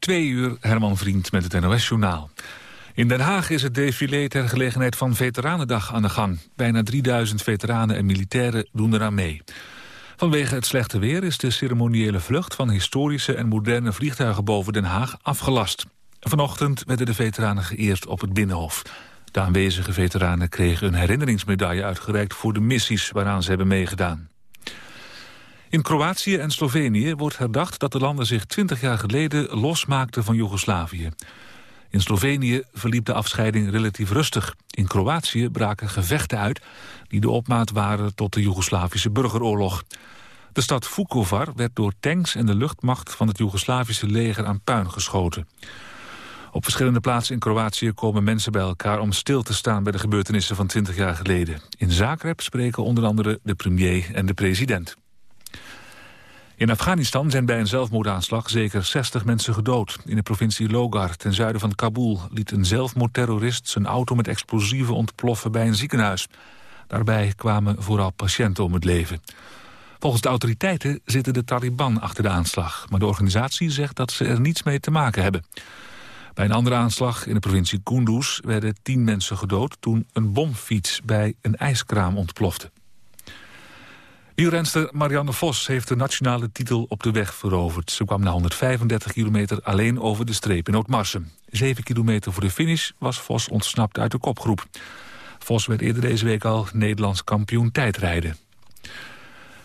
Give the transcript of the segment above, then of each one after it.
Twee uur, Herman Vriend met het NOS-journaal. In Den Haag is het défilé ter gelegenheid van Veteranendag aan de gang. Bijna 3000 veteranen en militairen doen eraan mee. Vanwege het slechte weer is de ceremoniële vlucht van historische en moderne vliegtuigen boven Den Haag afgelast. Vanochtend werden de veteranen geëerd op het Binnenhof. De aanwezige veteranen kregen een herinneringsmedaille uitgereikt voor de missies waaraan ze hebben meegedaan. In Kroatië en Slovenië wordt herdacht dat de landen zich 20 jaar geleden losmaakten van Joegoslavië. In Slovenië verliep de afscheiding relatief rustig. In Kroatië braken gevechten uit die de opmaat waren tot de Joegoslavische burgeroorlog. De stad Vukovar werd door tanks en de luchtmacht van het Joegoslavische leger aan puin geschoten. Op verschillende plaatsen in Kroatië komen mensen bij elkaar om stil te staan bij de gebeurtenissen van 20 jaar geleden. In Zagreb spreken onder andere de premier en de president. In Afghanistan zijn bij een zelfmoordaanslag zeker 60 mensen gedood. In de provincie Logar, ten zuiden van Kabul, liet een zelfmoordterrorist zijn auto met explosieven ontploffen bij een ziekenhuis. Daarbij kwamen vooral patiënten om het leven. Volgens de autoriteiten zitten de Taliban achter de aanslag, maar de organisatie zegt dat ze er niets mee te maken hebben. Bij een andere aanslag in de provincie Kunduz werden tien mensen gedood toen een bomfiets bij een ijskraam ontplofte. Wielrenster Marianne Vos heeft de nationale titel op de weg veroverd. Ze kwam na 135 kilometer alleen over de streep in Ootmarsen. Zeven kilometer voor de finish was Vos ontsnapt uit de kopgroep. Vos werd eerder deze week al Nederlands kampioen tijdrijden.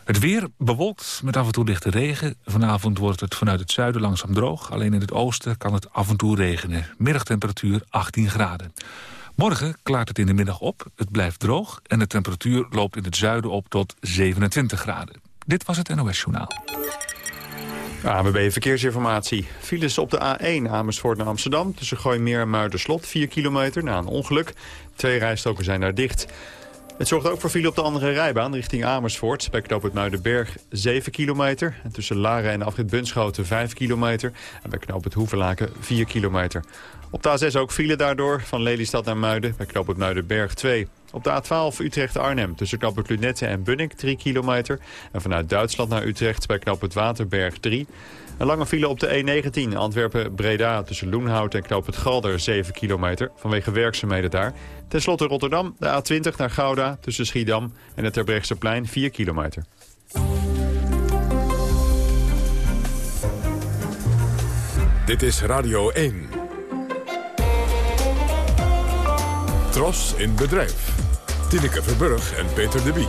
Het weer bewolkt met af en toe lichte regen. Vanavond wordt het vanuit het zuiden langzaam droog. Alleen in het oosten kan het af en toe regenen. Middagtemperatuur 18 graden. Morgen klaart het in de middag op, het blijft droog... en de temperatuur loopt in het zuiden op tot 27 graden. Dit was het NOS Journaal. ABB Verkeersinformatie. Files op de A1 Amersfoort naar Amsterdam... tussen Gooimeer en Muiderslot, 4 kilometer na een ongeluk. Twee rijstoken zijn daar dicht... Het zorgt ook voor file op de andere rijbaan richting Amersfoort. Bij het Muidenberg 7 kilometer. En tussen Laren en afrit Bunschoten 5 kilometer. En bij het Hoevelaken 4 kilometer. Op de A6 ook file daardoor van Lelystad naar Muiden. Bij knoop het Muidenberg 2. Op de A12 Utrecht-Arnhem tussen knoop het Lunette en Bunnik 3 kilometer. En vanuit Duitsland naar Utrecht bij knoop het Waterberg 3 een lange file op de E19 Antwerpen-Breda tussen Loenhout en Knoop het Galder 7 kilometer vanwege werkzaamheden daar. Ten slotte Rotterdam, de A20 naar Gouda tussen Schiedam en het Terbrechtseplein 4 kilometer. Dit is Radio 1. Tros in bedrijf. Tineke Verburg en Peter de Bie.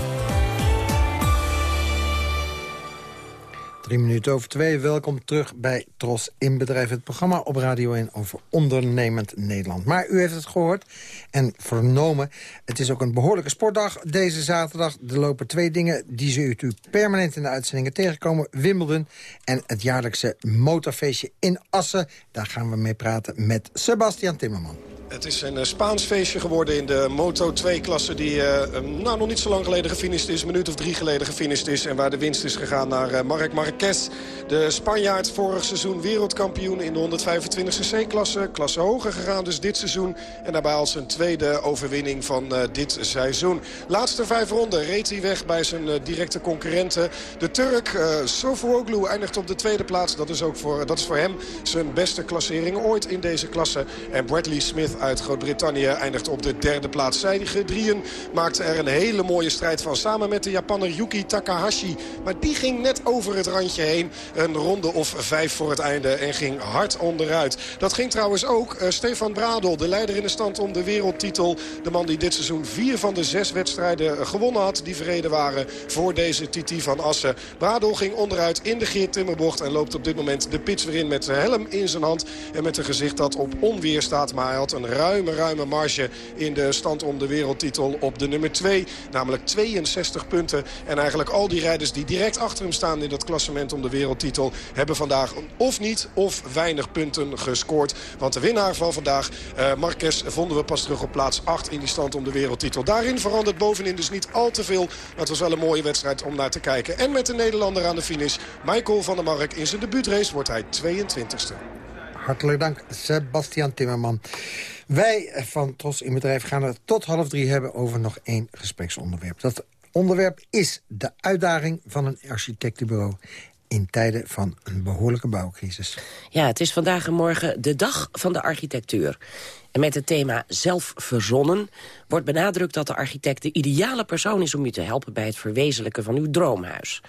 Drie minuten over twee. Welkom terug bij Tros in Bedrijf. Het programma op Radio 1 over ondernemend Nederland. Maar u heeft het gehoord en vernomen. Het is ook een behoorlijke sportdag deze zaterdag. Er lopen twee dingen die zult u permanent in de uitzendingen tegenkomen. Wimbledon en het jaarlijkse motorfeestje in Assen. Daar gaan we mee praten met Sebastian Timmerman. Het is een eh, Spaans feestje geworden in de Moto2-klasse... die uh, nou, nog niet zo lang geleden gefinished is. Een minuut of drie geleden gefinished is. En waar de winst is gegaan naar uh, Marc Marquez. De Spanjaard vorig seizoen wereldkampioen in de 125cc-klasse. Klasse hoger gegaan dus dit seizoen. En daarbij als zijn tweede overwinning van dit seizoen. Laatste vijf ronden reed hij weg bij zijn directe concurrenten. De Turk uh, Sofooglu eindigt op de tweede plaats. Dat is, ook voor, dat is voor hem zijn beste klassering ooit in deze klasse. En Bradley Smith uit Groot-Brittannië eindigt op de derde plaats. Zij drieën maakten er een hele mooie strijd van. Samen met de Japanner Yuki Takahashi. Maar die ging net over het randje heen. Een ronde of vijf voor het einde en ging hard onderuit. Dat ging trouwens ook uh, Stefan Bradel, de leider in de stand om de wereldtitel. De man die dit seizoen vier van de zes wedstrijden gewonnen had. Die verreden waren voor deze Titi van Assen. Bradel ging onderuit in de Geert Timmerbocht. En loopt op dit moment de pits weer in met zijn helm in zijn hand. En met een gezicht dat op onweer staat. Maar hij had een ruime, ruime marge in de stand om de wereldtitel op de nummer 2. Namelijk 62 punten. En eigenlijk al die rijders die direct achter hem staan in dat klassement om de wereldtitel... hebben vandaag of niet of weinig punten gescoord. Want de winnaar van vandaag, uh, Marquez, vonden we pas terug op plaats 8 in die stand om de wereldtitel. Daarin verandert bovenin dus niet al te veel. Maar het was wel een mooie wedstrijd om naar te kijken. En met de Nederlander aan de finish, Michael van der Mark in zijn debuutrace wordt hij 22e. Hartelijk dank, Sebastian Timmerman. Wij van Tros in Bedrijf gaan het tot half drie hebben over nog één gespreksonderwerp. Dat onderwerp is de uitdaging van een architectenbureau. in tijden van een behoorlijke bouwcrisis. Ja, het is vandaag en morgen de dag van de architectuur. En met het thema zelf verzonnen wordt benadrukt dat de architect de ideale persoon is om u te helpen bij het verwezenlijken van uw droomhuis.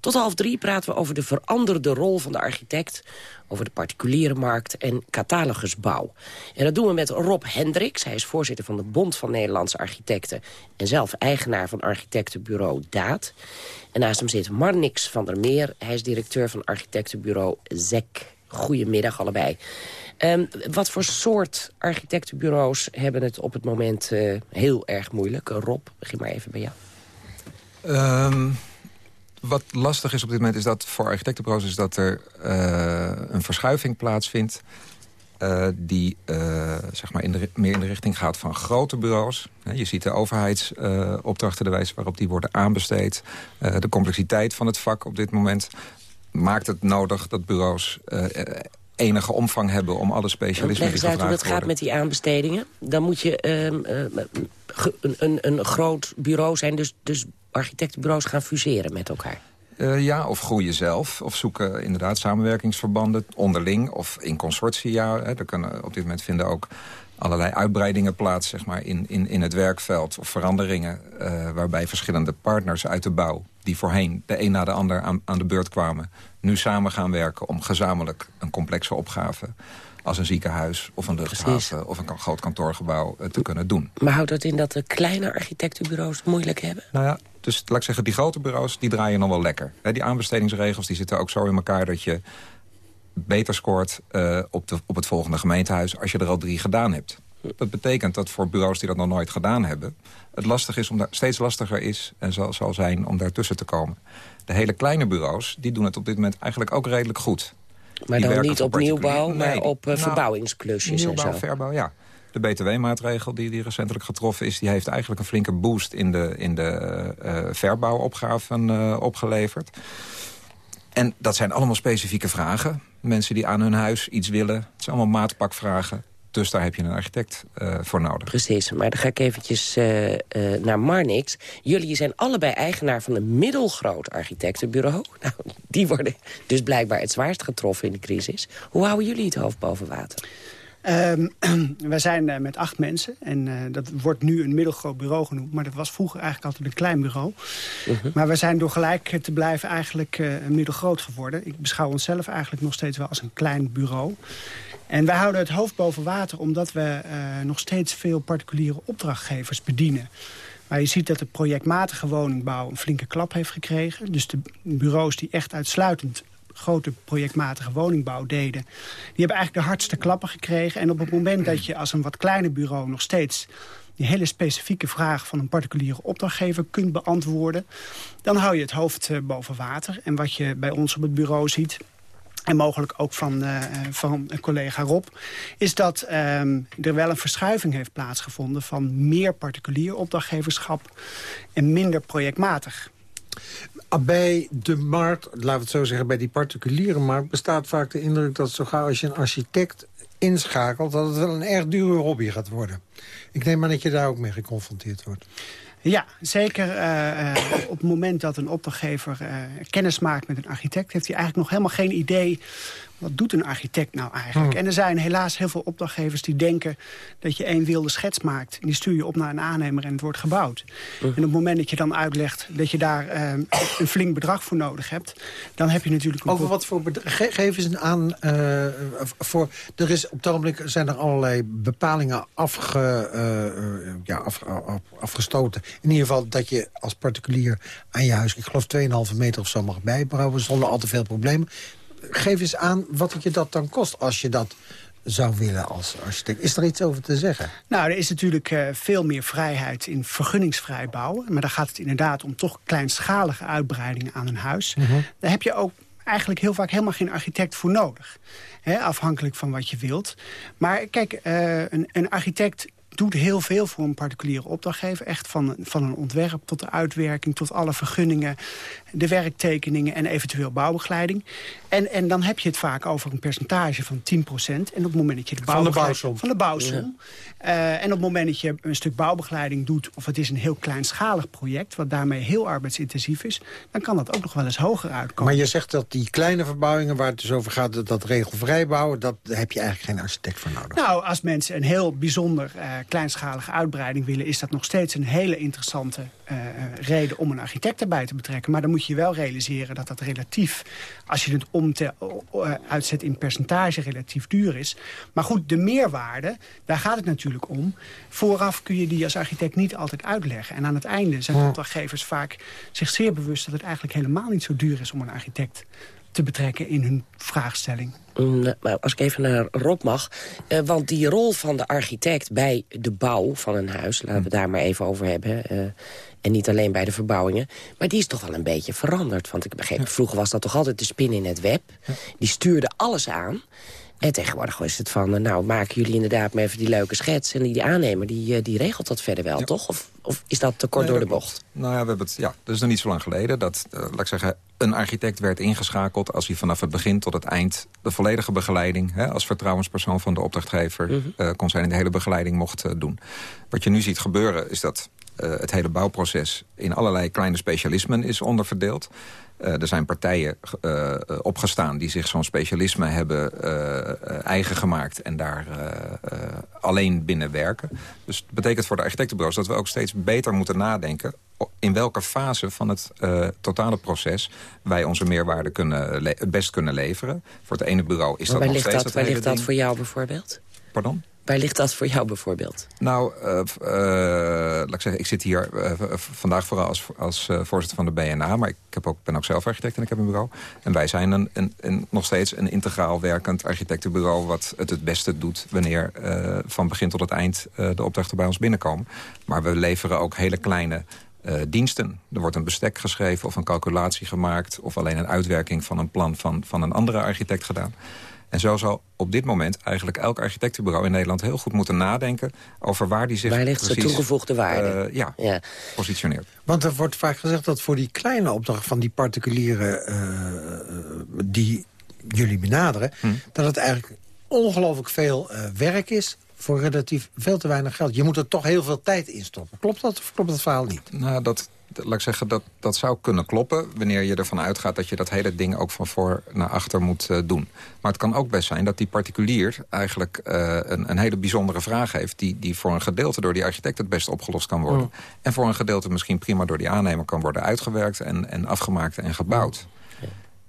Tot half drie praten we over de veranderde rol van de architect, over de particuliere markt en catalogusbouw. En dat doen we met Rob Hendricks. Hij is voorzitter van de Bond van Nederlandse Architecten en zelf eigenaar van architectenbureau Daad. En naast hem zit Marnix van der Meer. Hij is directeur van architectenbureau ZEK. Goedemiddag allebei. Um, wat voor soort architectenbureaus hebben het op het moment uh, heel erg moeilijk? Rob, begin maar even bij jou. Um, wat lastig is op dit moment is dat voor architectenbureaus... is dat er uh, een verschuiving plaatsvindt... Uh, die zeg maar in de, meer in de richting gaat van grote bureaus. Je ziet de overheidsopdrachten, de wijze waarop die worden aanbesteed. de complexiteit van het vak op dit moment maakt het nodig dat bureaus enige omvang hebben om alle specialisten die gevraagd worden. hoe dat gaat met die aanbestedingen. Dan moet je um, een, een, een, groot bureau zijn, dus, dus architectenbureaus gaan fuseren met elkaar. Uh, ja, of groeien zelf. Of zoeken inderdaad samenwerkingsverbanden onderling of in consortia. Hè. Er kunnen op dit moment vinden ook allerlei uitbreidingen plaats zeg maar, in, in, in het werkveld. Of veranderingen uh, waarbij verschillende partners uit de bouw... die voorheen de een na de ander aan, aan de beurt kwamen... nu samen gaan werken om gezamenlijk een complexe opgave als een ziekenhuis of een luchthaven of een groot kantoorgebouw uh, te kunnen doen. Maar houdt dat in dat de kleine architectenbureaus het moeilijk hebben? Nou ja, dus laat ik zeggen, die grote bureaus die draaien nog wel lekker. die aanbestedingsregels die zitten ook zo in elkaar dat je beter scoort uh, op, de, op het volgende gemeentehuis... als je er al drie gedaan hebt. Dat betekent dat voor bureaus die dat nog nooit gedaan hebben... het lastig is om daar, steeds lastiger is en zal, zal zijn om daartussen te komen. De hele kleine bureaus die doen het op dit moment eigenlijk ook redelijk goed. Maar dan niet op nieuwbouw, maar op uh, verbouwingsklusjes nieuwbouw, en zo. verbouw, ja. De BTW-maatregel die, die recentelijk getroffen is... die heeft eigenlijk een flinke boost in de, in de uh, verbouwopgaven uh, opgeleverd. En dat zijn allemaal specifieke vragen. Mensen die aan hun huis iets willen. Het zijn allemaal maatpakvragen. Dus daar heb je een architect voor nodig. Precies, maar dan ga ik eventjes uh, uh, naar Marnix. Jullie zijn allebei eigenaar van een middelgroot architectenbureau. Nou, die worden dus blijkbaar het zwaarst getroffen in de crisis. Hoe houden jullie het hoofd boven water? Um, wij zijn uh, met acht mensen. En uh, dat wordt nu een middelgroot bureau genoemd. Maar dat was vroeger eigenlijk altijd een klein bureau. Uh -huh. Maar we zijn door gelijk te blijven eigenlijk middelgroot geworden. Ik beschouw onszelf eigenlijk nog steeds wel als een klein bureau. En wij houden het hoofd boven water omdat we nog steeds veel particuliere opdrachtgevers bedienen. Maar je ziet dat de projectmatige woningbouw een flinke klap heeft gekregen. Dus de bureaus die echt uitsluitend grote projectmatige woningbouw deden... die hebben eigenlijk de hardste klappen gekregen. En op het moment dat je als een wat kleiner bureau nog steeds... die hele specifieke vraag van een particuliere opdrachtgever kunt beantwoorden... dan hou je het hoofd boven water. En wat je bij ons op het bureau ziet... En mogelijk ook van, uh, van collega Rob... is dat um, er wel een verschuiving heeft plaatsgevonden... van meer particulier opdrachtgeverschap en minder projectmatig. Bij de markt, laten we het zo zeggen, bij die particuliere markt... bestaat vaak de indruk dat zo gauw als je een architect inschakelt... dat het wel een erg dure hobby gaat worden. Ik neem maar dat je daar ook mee geconfronteerd wordt. Ja, zeker uh, uh, op het moment dat een opdrachtgever uh, kennis maakt met een architect... heeft hij eigenlijk nog helemaal geen idee wat doet een architect nou eigenlijk? Hmm. En er zijn helaas heel veel opdrachtgevers die denken... dat je één wilde schets maakt. En die stuur je op naar een aannemer en het wordt gebouwd. Hmm. En op het moment dat je dan uitlegt dat je daar uh, een flink bedrag voor nodig hebt... dan heb je natuurlijk... Een Over wat voor bedrag? Ge geef eens aan... Uh, voor, er is, op het ogenblik zijn er allerlei bepalingen afge, uh, ja, af, af, afgestoten. In ieder geval dat je als particulier aan je huis... ik geloof 2,5 meter of zo mag bijbouwen... zonder al te veel problemen geef eens aan wat het je dat dan kost als je dat zou willen als architect. Is er iets over te zeggen? Nou, er is natuurlijk uh, veel meer vrijheid in vergunningsvrij bouwen. Maar dan gaat het inderdaad om toch kleinschalige uitbreidingen aan een huis. Mm -hmm. Daar heb je ook eigenlijk heel vaak helemaal geen architect voor nodig. He, afhankelijk van wat je wilt. Maar kijk, uh, een, een architect doet heel veel voor een particuliere opdrachtgever. Echt van, van een ontwerp tot de uitwerking, tot alle vergunningen... de werktekeningen en eventueel bouwbegeleiding. En, en dan heb je het vaak over een percentage van 10% En op het moment dat je de Van de bouwsom. Van de bouwsom. Eh, en op het moment dat je een stuk bouwbegeleiding doet... of het is een heel kleinschalig project... wat daarmee heel arbeidsintensief is... dan kan dat ook nog wel eens hoger uitkomen. Maar je zegt dat die kleine verbouwingen waar het dus over gaat... dat, dat regelvrij bouwen, dat, daar heb je eigenlijk geen architect voor nodig. Nou, als mensen een heel bijzonder uh, kleinschalige uitbreiding willen... is dat nog steeds een hele interessante uh, reden om een architect erbij te betrekken. Maar dan moet je wel realiseren dat dat relatief... als je het om te, uitzet in percentage relatief duur is. Maar goed, de meerwaarde, daar gaat het natuurlijk om. Vooraf kun je die als architect niet altijd uitleggen. En aan het einde zijn opdrachtgevers vaak zich zeer bewust... dat het eigenlijk helemaal niet zo duur is om een architect te betrekken in hun vraagstelling. Mm, als ik even naar Rob mag. Uh, want die rol van de architect bij de bouw van een huis... laten we daar maar even over hebben. Uh, en niet alleen bij de verbouwingen. Maar die is toch wel een beetje veranderd. Want ik begreep, vroeger was dat toch altijd de spin in het web. Die stuurde alles aan. En tegenwoordig is het van, nou, maken jullie inderdaad maar even die leuke schets... en die, die aannemer, die, die regelt dat verder wel, toch? Of, of is dat te kort door de bocht? Nou ja, we hebben het, ja, dat is nog niet zo lang geleden. Dat, uh, laat ik zeggen, een architect werd ingeschakeld... als hij vanaf het begin tot het eind de volledige begeleiding... Hè, als vertrouwenspersoon van de opdrachtgever mm -hmm. uh, kon zijn... en de hele begeleiding mocht uh, doen. Wat je nu ziet gebeuren is dat het hele bouwproces... in allerlei kleine specialismen is onderverdeeld. Uh, er zijn partijen uh, opgestaan die zich zo'n specialisme hebben uh, eigen gemaakt... en daar alleen binnen werken. Dus dat betekent voor de architectenbureaus dat we ook steeds beter moeten nadenken... in welke fase van het totale proces wij onze meerwaarde kunnen het best kunnen leveren. Voor het ene bureau is maar dat nog steeds dat, Waar ligt dat voor jou bijvoorbeeld? Pardon? Waar ligt dat voor jou bijvoorbeeld? Nou, uh, uh, laat ik zeggen, ik zit hier uh, vandaag vooral als, als voorzitter van de BNA... maar ik heb ook, ben ook zelf architect en ik heb een bureau. En wij zijn een, een, nog steeds een integraal werkend architectenbureau... wat het het beste doet wanneer van begin tot het eind de opdrachten bij ons binnenkomen. Maar we leveren ook hele kleine diensten. Er wordt een bestek geschreven of een calculatie gemaakt... of alleen een uitwerking van een plan van, van een andere architect gedaan. En zo zal op dit moment eigenlijk elk architectenbureau in Nederland... heel goed moeten nadenken over waar die zich Waar ligt precies, de toegevoegde waarde? Uh, ja, ja, positioneert. Want er wordt vaak gezegd dat voor die kleine opdracht van die particuliere... Uh, die jullie benaderen, hm. dat het eigenlijk ongelooflijk veel werk is voor relatief veel te weinig geld. Je moet er toch heel veel tijd in stoppen. Klopt dat of klopt dat verhaal niet? Nou, dat, laat ik zeggen, dat, dat zou kunnen kloppen... wanneer je ervan uitgaat dat je dat hele ding ook van voor naar achter moet uh, doen. Maar het kan ook best zijn dat die particulier eigenlijk uh, een, een, hele bijzondere vraag heeft... Die, die voor een gedeelte door die architect het best opgelost kan worden. Oh. En voor een gedeelte misschien prima door die aannemer kan worden uitgewerkt... en, en afgemaakt en gebouwd.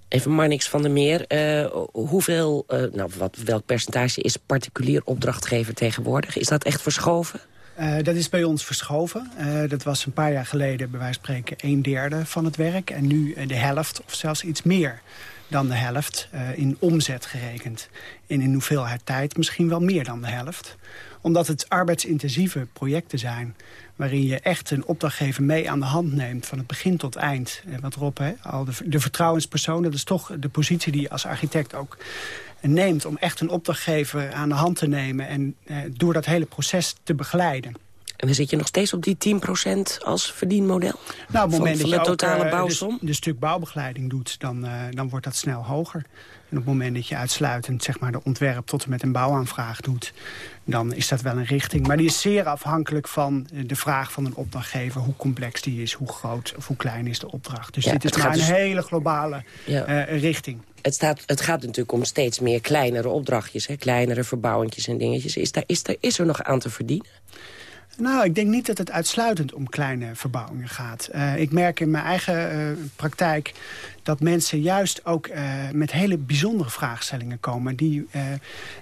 Even Marnix van der Meer, uh, hoeveel, nou, wat, welk percentage is particulier opdrachtgever tegenwoordig? Is dat echt verschoven? Uh, dat is bij ons verschoven. Uh, dat was een paar jaar geleden bij wijze van spreken een derde van het werk. En nu uh, de helft of zelfs iets meer dan de helft in omzet gerekend. En in hoeveelheid tijd misschien wel meer dan de helft. Omdat het arbeidsintensieve projecten zijn waarin je echt een opdrachtgever mee aan de hand neemt... van het begin tot eind. En wat Rob, hè, al de, de vertrouwenspersoon... dat is toch de positie die je als architect ook neemt... om echt een opdrachtgever aan de hand te nemen... en eh, door dat hele proces te begeleiden. En dan zit je nog steeds op die 10% als verdienmodel? Nou, op het moment van, dat de je totale ook, uh, bouwsom? De, de, stuk bouwbegeleiding doet, dan, uh, dan wordt dat snel hoger. En op het moment dat je uitsluitend zeg maar, de ontwerp tot en met een bouwaanvraag doet... dan is dat wel een richting. Maar die is zeer afhankelijk van de vraag van een opdrachtgever... hoe complex die is, hoe groot of hoe klein is de opdracht. Dus ja, dit is maar een dus... hele globale ja. uh, richting. Het, staat, het gaat natuurlijk om steeds meer kleinere opdrachtjes. Hè? Kleinere verbouwentjes en dingetjes. Is, daar, is, daar, is er nog aan te verdienen? Nou, ik denk niet dat het uitsluitend om kleine verbouwingen gaat. Uh, ik merk in mijn eigen uh, praktijk dat mensen juist ook uh, met hele bijzondere vraagstellingen komen... Die,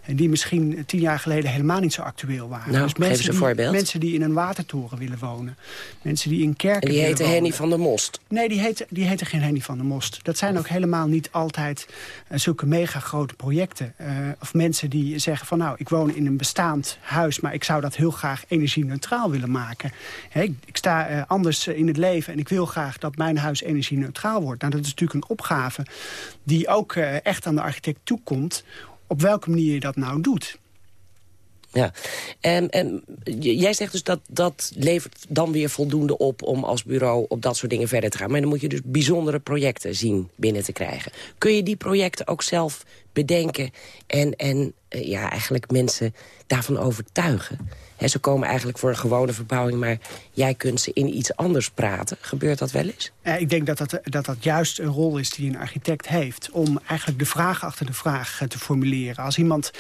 die misschien tien jaar geleden helemaal niet zo actueel waren. Nou, dus mensen een die, voorbeeld. Mensen die in een watertoren willen wonen. Mensen die in kerken En die wonen. Henny van der Most? Nee, die heette, die heette geen Henny van der Most. Dat zijn ook helemaal niet altijd zulke mega grote projecten. of mensen die zeggen van nou, ik woon in een bestaand huis... maar ik zou dat heel graag energie-neutraal willen maken. He, ik, ik, sta anders in het leven en ik wil graag dat mijn huis energie-neutraal wordt. Nou, dat is natuurlijk een opgave die ook uh, echt aan de architect toekomt... op welke manier je dat nou doet. Ja, en, en jij zegt dus dat dat levert dan weer voldoende op... om als bureau op dat soort dingen verder te gaan. Maar dan moet je dus bijzondere projecten zien binnen te krijgen. Kun je die projecten ook zelf bedenken en, en eh, ja, eigenlijk mensen daarvan overtuigen? Ze komen eigenlijk voor een gewone verbouwing... maar jij kunt ze in iets anders praten. Gebeurt dat wel eens? Eh, ik denk dat dat, dat dat juist een rol is die een architect heeft... om eigenlijk de vraag achter de vraag eh, te formuleren. Als iemand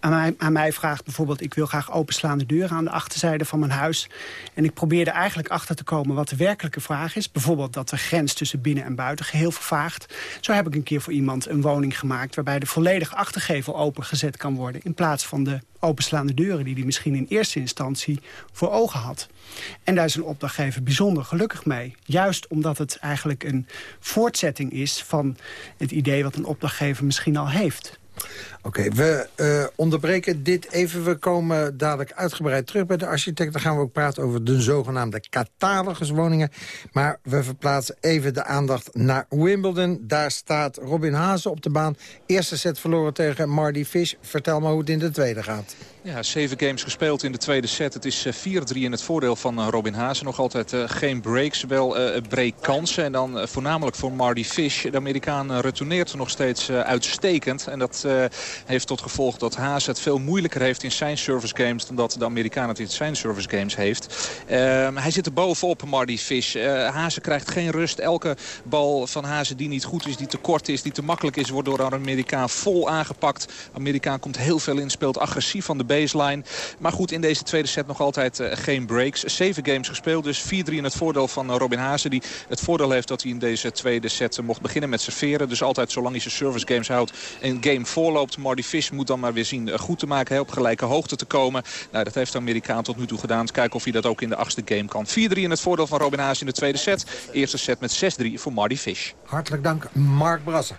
aan mij, aan mij vraagt bijvoorbeeld... ik wil graag openslaande deuren aan de achterzijde van mijn huis... en ik probeer er eigenlijk achter te komen wat de werkelijke vraag is. Bijvoorbeeld dat de grens tussen binnen en buiten geheel vervaagt. Zo heb ik een keer voor iemand een woning gemaakt... waarbij de volledige achtergevel opengezet kan worden... in plaats van de openslaande deuren die hij misschien in eerste instantie voor ogen had. En daar is een opdrachtgever bijzonder gelukkig mee. Juist omdat het eigenlijk een voortzetting is van het idee wat een opdrachtgever misschien al heeft. Oké, we uh, onderbreken dit even. We komen dadelijk uitgebreid terug bij de architect. Dan gaan we ook praten over de zogenaamde cataloguswoningen. Maar we verplaatsen even de aandacht naar Wimbledon. Daar staat Robin Hazen op de baan. Eerste set verloren tegen Marty Fish. Vertel me hoe het in de tweede gaat. Ja, zeven games gespeeld in de tweede set. Het is 4-3 eh, in het voordeel van eh, Robin Hazen. Nog altijd uh, geen breaks, wel uh, breakkansen. En dan voornamelijk voor Marty Fish. De Amerikaan retourneert nog steeds uitstekend. En dat heeft tot gevolg dat Hazen het veel moeilijker heeft in zijn service games... dan dat de Amerikaan het in zijn service games heeft. Ehm, hij zit er bovenop, Marty Fish. Hazen krijgt geen rust. Elke bal van Hazen die niet goed is, die te kort is, die te makkelijk is... wordt door een Amerikaan vol aangepakt. Amerikaan komt heel veel in, speelt agressief van de baseline. Maar goed, in deze tweede set nog altijd uh, geen breaks. Zeven games gespeeld, dus 4-3 in het voordeel van uh, Robin Hazen. Die het voordeel heeft dat hij in deze tweede set uh, mocht beginnen met serveren. Dus altijd zolang hij zijn service games houdt een game voorloopt. Marty Fish moet dan maar weer zien goed te maken. Op gelijke hoogte te komen. Nou, dat heeft de Amerikaan tot nu toe gedaan. Kijken of hij dat ook in de achtste game kan. 4-3 in het voordeel van Robin Hazen in de tweede set. Eerste set met 6-3 voor Marty Fish. Hartelijk dank, Mark Brasser.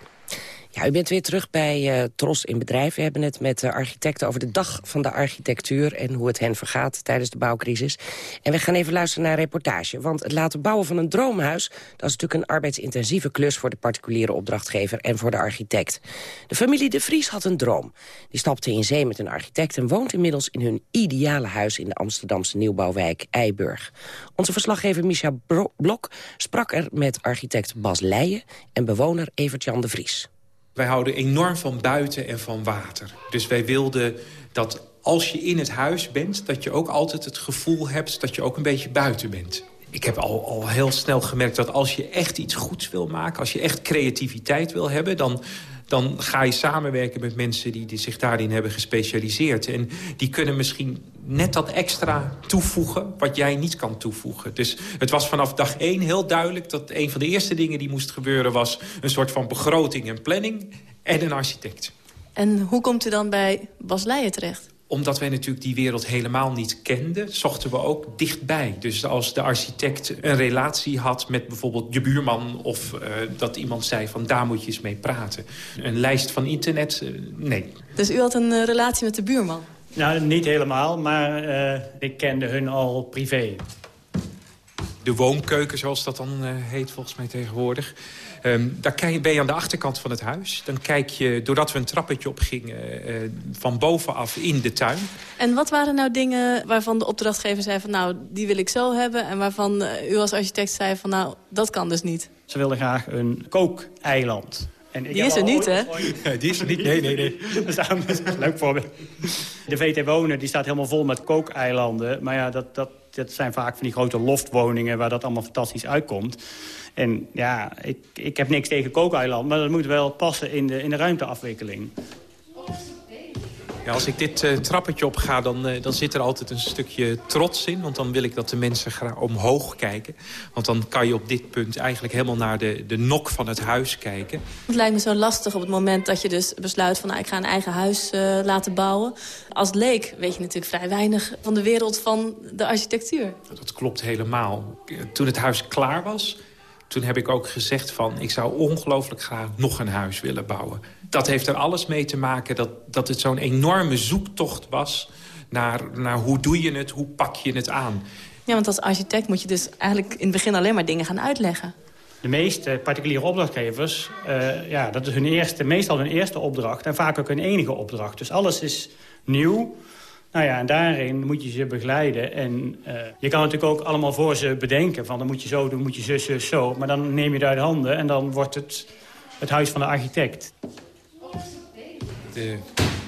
Ja, u bent weer terug bij uh, Tros in Bedrijf. We hebben het met de architecten over de dag van de architectuur... en hoe het hen vergaat tijdens de bouwcrisis. En we gaan even luisteren naar een reportage. Want het laten bouwen van een droomhuis... dat is natuurlijk een arbeidsintensieve klus... voor de particuliere opdrachtgever en voor de architect. De familie De Vries had een droom. Die stapte in zee met een architect... en woont inmiddels in hun ideale huis... in de Amsterdamse nieuwbouwwijk Eiburg. Onze verslaggever Micha Blok sprak er met architect Bas Leijen... en bewoner Evert-Jan De Vries. Wij houden enorm van buiten en van water. Dus wij wilden dat als je in het huis bent... dat je ook altijd het gevoel hebt dat je ook een beetje buiten bent. Ik heb al, al heel snel gemerkt dat als je echt iets goeds wil maken... als je echt creativiteit wil hebben... dan dan ga je samenwerken met mensen die, die zich daarin hebben gespecialiseerd. En die kunnen misschien net dat extra toevoegen wat jij niet kan toevoegen. Dus het was vanaf dag één heel duidelijk dat een van de eerste dingen die moest gebeuren... was een soort van begroting en planning en een architect. En hoe komt u dan bij Bas Leijen terecht? Omdat wij natuurlijk die wereld helemaal niet kenden... zochten we ook dichtbij. Dus als de architect een relatie had met bijvoorbeeld je buurman... of uh, dat iemand zei van daar moet je eens mee praten. Een lijst van internet, uh, nee. Dus u had een uh, relatie met de buurman? Nou, niet helemaal, maar ik kende hun al privé. De woonkeuken, zoals dat dan heet volgens mij tegenwoordig... Um, daar ben je aan de achterkant van het huis. Dan kijk je, doordat we een trappetje op gingen, uh, van bovenaf in de tuin. En wat waren nou dingen waarvan de opdrachtgever zei van... nou, die wil ik zo hebben. En waarvan uh, u als architect zei van nou, dat kan dus niet. Ze wilden graag een kookeiland. En die is er niet, hè? Ja, die is er niet, nee, nee, nee. dat is een leuk voorbeeld. De VT Wonen die staat helemaal vol met kookeilanden. Maar ja, dat, dat, dat zijn vaak van die grote loftwoningen... waar dat allemaal fantastisch uitkomt. En ja, ik, ik heb niks tegen kookeiland, maar dat moet wel passen in de, in de ruimteafwikkeling. Ja, als ik dit uh, trappetje op ga, dan, uh, dan zit er altijd een stukje trots in. Want dan wil ik dat de mensen graag omhoog kijken. Want dan kan je op dit punt eigenlijk helemaal naar de, de nok van het huis kijken. Het lijkt me zo lastig op het moment dat je dus besluit van... Nou, ik ga een eigen huis uh, laten bouwen. Als leek weet je natuurlijk vrij weinig van de wereld van de architectuur. Dat klopt helemaal. Toen het huis klaar was toen heb ik ook gezegd van... ik zou ongelooflijk graag nog een huis willen bouwen. Dat heeft er alles mee te maken dat, dat het zo'n enorme zoektocht was... Naar, naar hoe doe je het, hoe pak je het aan. Ja, want als architect moet je dus eigenlijk in het begin alleen maar dingen gaan uitleggen. De meeste particuliere opdrachtgevers, uh, ja, dat is hun eerste, meestal hun eerste opdracht... en vaak ook hun enige opdracht. Dus alles is nieuw. Nou ja, en daarin moet je ze begeleiden. En uh, je kan natuurlijk ook allemaal voor ze bedenken. Van dan moet je zo doen, moet je zus, zus, zo. Maar dan neem je het uit handen en dan wordt het het huis van de architect. De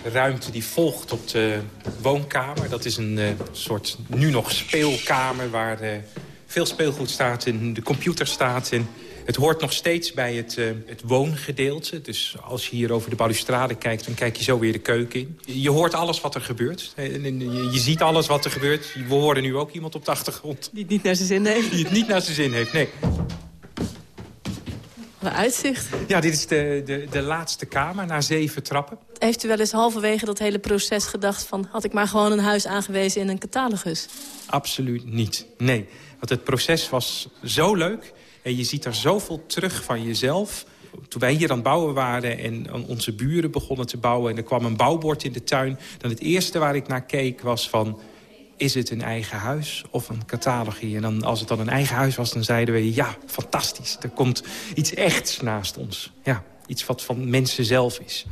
ruimte die volgt op de woonkamer. Dat is een uh, soort nu nog speelkamer waar uh, veel speelgoed staat en de computer staat... En het hoort nog steeds bij het, uh, het woongedeelte. Dus als je hier over de balustrade kijkt, dan kijk je zo weer de keuken in. Je hoort alles wat er gebeurt. Je, je ziet alles wat er gebeurt. We horen nu ook iemand op de achtergrond. Die het niet naar zijn zin heeft. Die het niet naar zijn zin heeft, nee. Wat uitzicht. Ja, dit is de, de, de laatste kamer na zeven trappen. Heeft u wel eens halverwege dat hele proces gedacht van... had ik maar gewoon een huis aangewezen in een catalogus? Absoluut niet, nee. Want het proces was zo leuk en je ziet er zoveel terug van jezelf. Toen wij hier aan het bouwen waren en onze buren begonnen te bouwen... en er kwam een bouwbord in de tuin... dan het eerste waar ik naar keek was van... is het een eigen huis of een catalogie? En dan, als het dan een eigen huis was, dan zeiden we... ja, fantastisch, er komt iets echts naast ons. Ja, iets wat van mensen zelf is.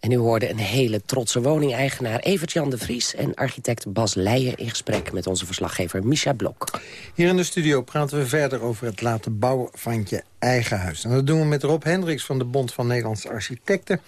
En u hoorde een hele trotse woningeigenaar Evert-Jan de Vries... en architect Bas Leijen in gesprek met onze verslaggever Misha Blok. Hier in de studio praten we verder over het laten bouwen van je eigen huis. En dat doen we met Rob Hendricks van de Bond van Nederlandse Architecten...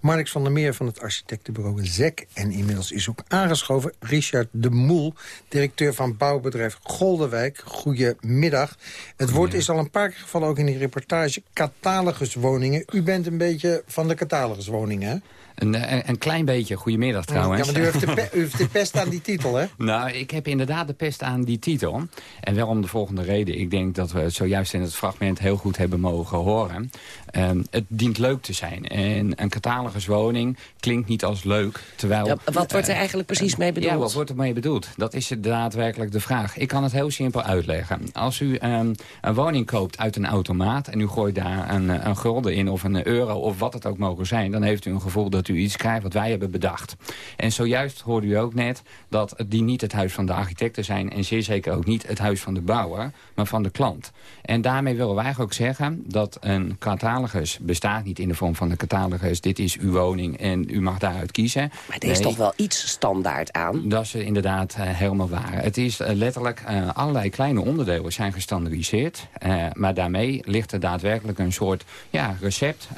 Marnix van der Meer van het architectenbureau ZEK... en inmiddels is ook aangeschoven Richard de Moel... directeur van bouwbedrijf Goldenwijk. Goedemiddag. Het woord is al een paar keer gevallen, ook in die reportage... cataloguswoningen. U bent een beetje van de cataloguswoningen, hè? Een, een, een, klein beetje. Goedemiddag trouwens. Ja, maar u heeft, de u heeft de pest aan die titel, hè? Nou, ik heb inderdaad de pest aan die titel. En wel om de volgende reden. Ik denk dat we het zojuist in het fragment heel goed hebben mogen horen. Um, het dient leuk te zijn. En een cataloguswoning klinkt niet als leuk. Terwijl, ja, wat wordt er eigenlijk precies mee bedoeld? Ja, wat wordt er mee bedoeld? Dat is daadwerkelijk de vraag. Ik kan het heel simpel uitleggen. Als u um, een woning koopt uit een automaat... en u gooit daar een, een gulden in of een euro of wat het ook mogen zijn... dan heeft u een gevoel dat u iets krijgt wat wij hebben bedacht. En zojuist hoorde u ook net dat die niet het huis van de architecten zijn... en zeer zeker ook niet het huis van de bouwer, maar van de klant. En daarmee willen wij ook zeggen dat een catalogus bestaat niet in de vorm van een catalogus. Dit is uw woning en u mag daaruit kiezen. Maar er is toch wel iets standaard aan? Dat is inderdaad uh, helemaal waar. Het is uh, letterlijk uh, allerlei kleine onderdelen zijn gestandardiseerd. maar daarmee ligt er daadwerkelijk een soort ja, recept...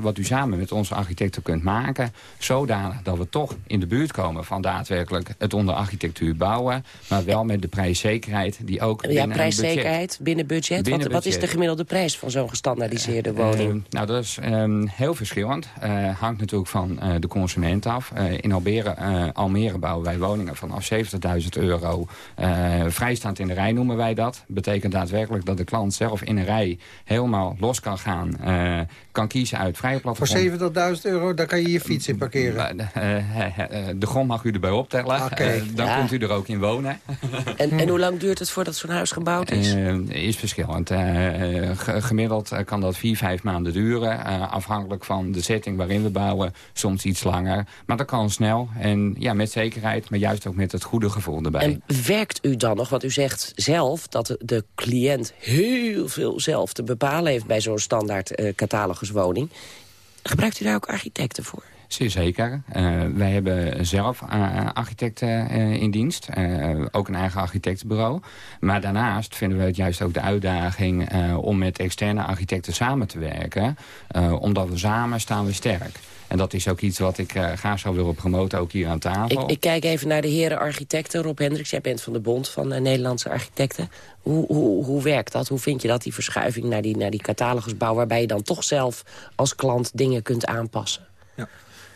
wat u samen met onze architecten kunt maken. Zodanig dat we toch in de buurt komen van daadwerkelijk het onder architectuur bouwen. Maar wel met de prijszekerheid die ook ja, prijszekerheid binnen budget. Binnen wat, wat, is de gemiddelde prijs van zo'n gestandaardiseerde woning? nou, dat is um, heel verschillend. Uh, hangt natuurlijk van uh, de consument af. Uh, in Almere, Almere bouwen wij woningen vanaf 70.000 euro. vrijstaand in de rij noemen wij dat. Betekent daadwerkelijk dat de klant zelf in een rij helemaal los kan gaan. kan kiezen uit vrije platform. Voor 70.000 euro, daar kan je je fiets in parkeren? de grond mag u erbij optellen. Okay. dan ja. kunt u er ook in wonen. en, en hoe lang duurt het voordat zo'n huis gebouwd is? is verschillend. gemiddeld kan dat vier, vijf maanden duren. Uh, afhankelijk van de setting waarin we bouwen. Soms iets langer. Maar dat kan snel. En ja, met zekerheid. Maar juist ook met het goede gevoel erbij. En werkt u dan nog? Want u zegt zelf dat de cliënt heel veel zelf te bepalen heeft... bij zo'n standaard uh, cataloguswoning. Gebruikt u daar ook architecten voor? Zeker. Uh, wij hebben zelf uh, architecten uh, in dienst. ook een eigen architectenbureau. Maar daarnaast vinden we het juist ook de uitdaging... om met externe architecten samen te werken. omdat we samen staan we sterk. En dat is ook iets wat ik uh, graag zou willen promoten, ook hier aan tafel. Ik, ik, kijk even naar de heren architecten. Rob Hendricks, jij bent van de Bond van uh, Nederlandse Architecten. Hoe, hoe, hoe werkt dat? Hoe vind je dat, die verschuiving naar die, naar die catalogusbouw... waarbij je dan toch zelf als klant dingen kunt aanpassen? Ja.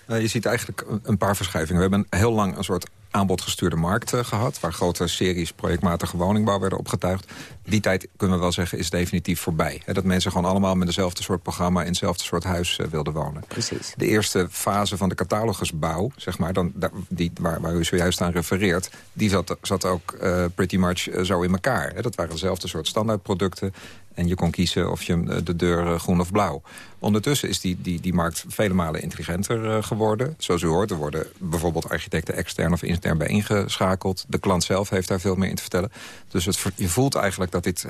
Uh, je ziet eigenlijk een paar verschuivingen. We hebben heel lang een soort aanbodgestuurde markt uh, gehad... waar grote series projectmatige woningbouw werden opgetuigd. Die tijd, kunnen we wel zeggen, is definitief voorbij. Dat mensen gewoon allemaal met dezelfde soort programma... in hetzelfde soort huis uh, wilden wonen. Precies. De eerste fase van de catalogusbouw, zeg maar, dan, die, waar, waar u zojuist aan refereert... die zat, zat ook uh, pretty much zo in elkaar. Dat waren dezelfde soort standaardproducten. En je kon kiezen of je de deur groen of blauw. Ondertussen is die, die, die markt vele malen intelligenter geworden. Zoals u hoort, er worden bijvoorbeeld architecten extern of intern bij ingeschakeld. De klant zelf heeft daar veel meer in te vertellen. Dus het, je voelt eigenlijk dat dit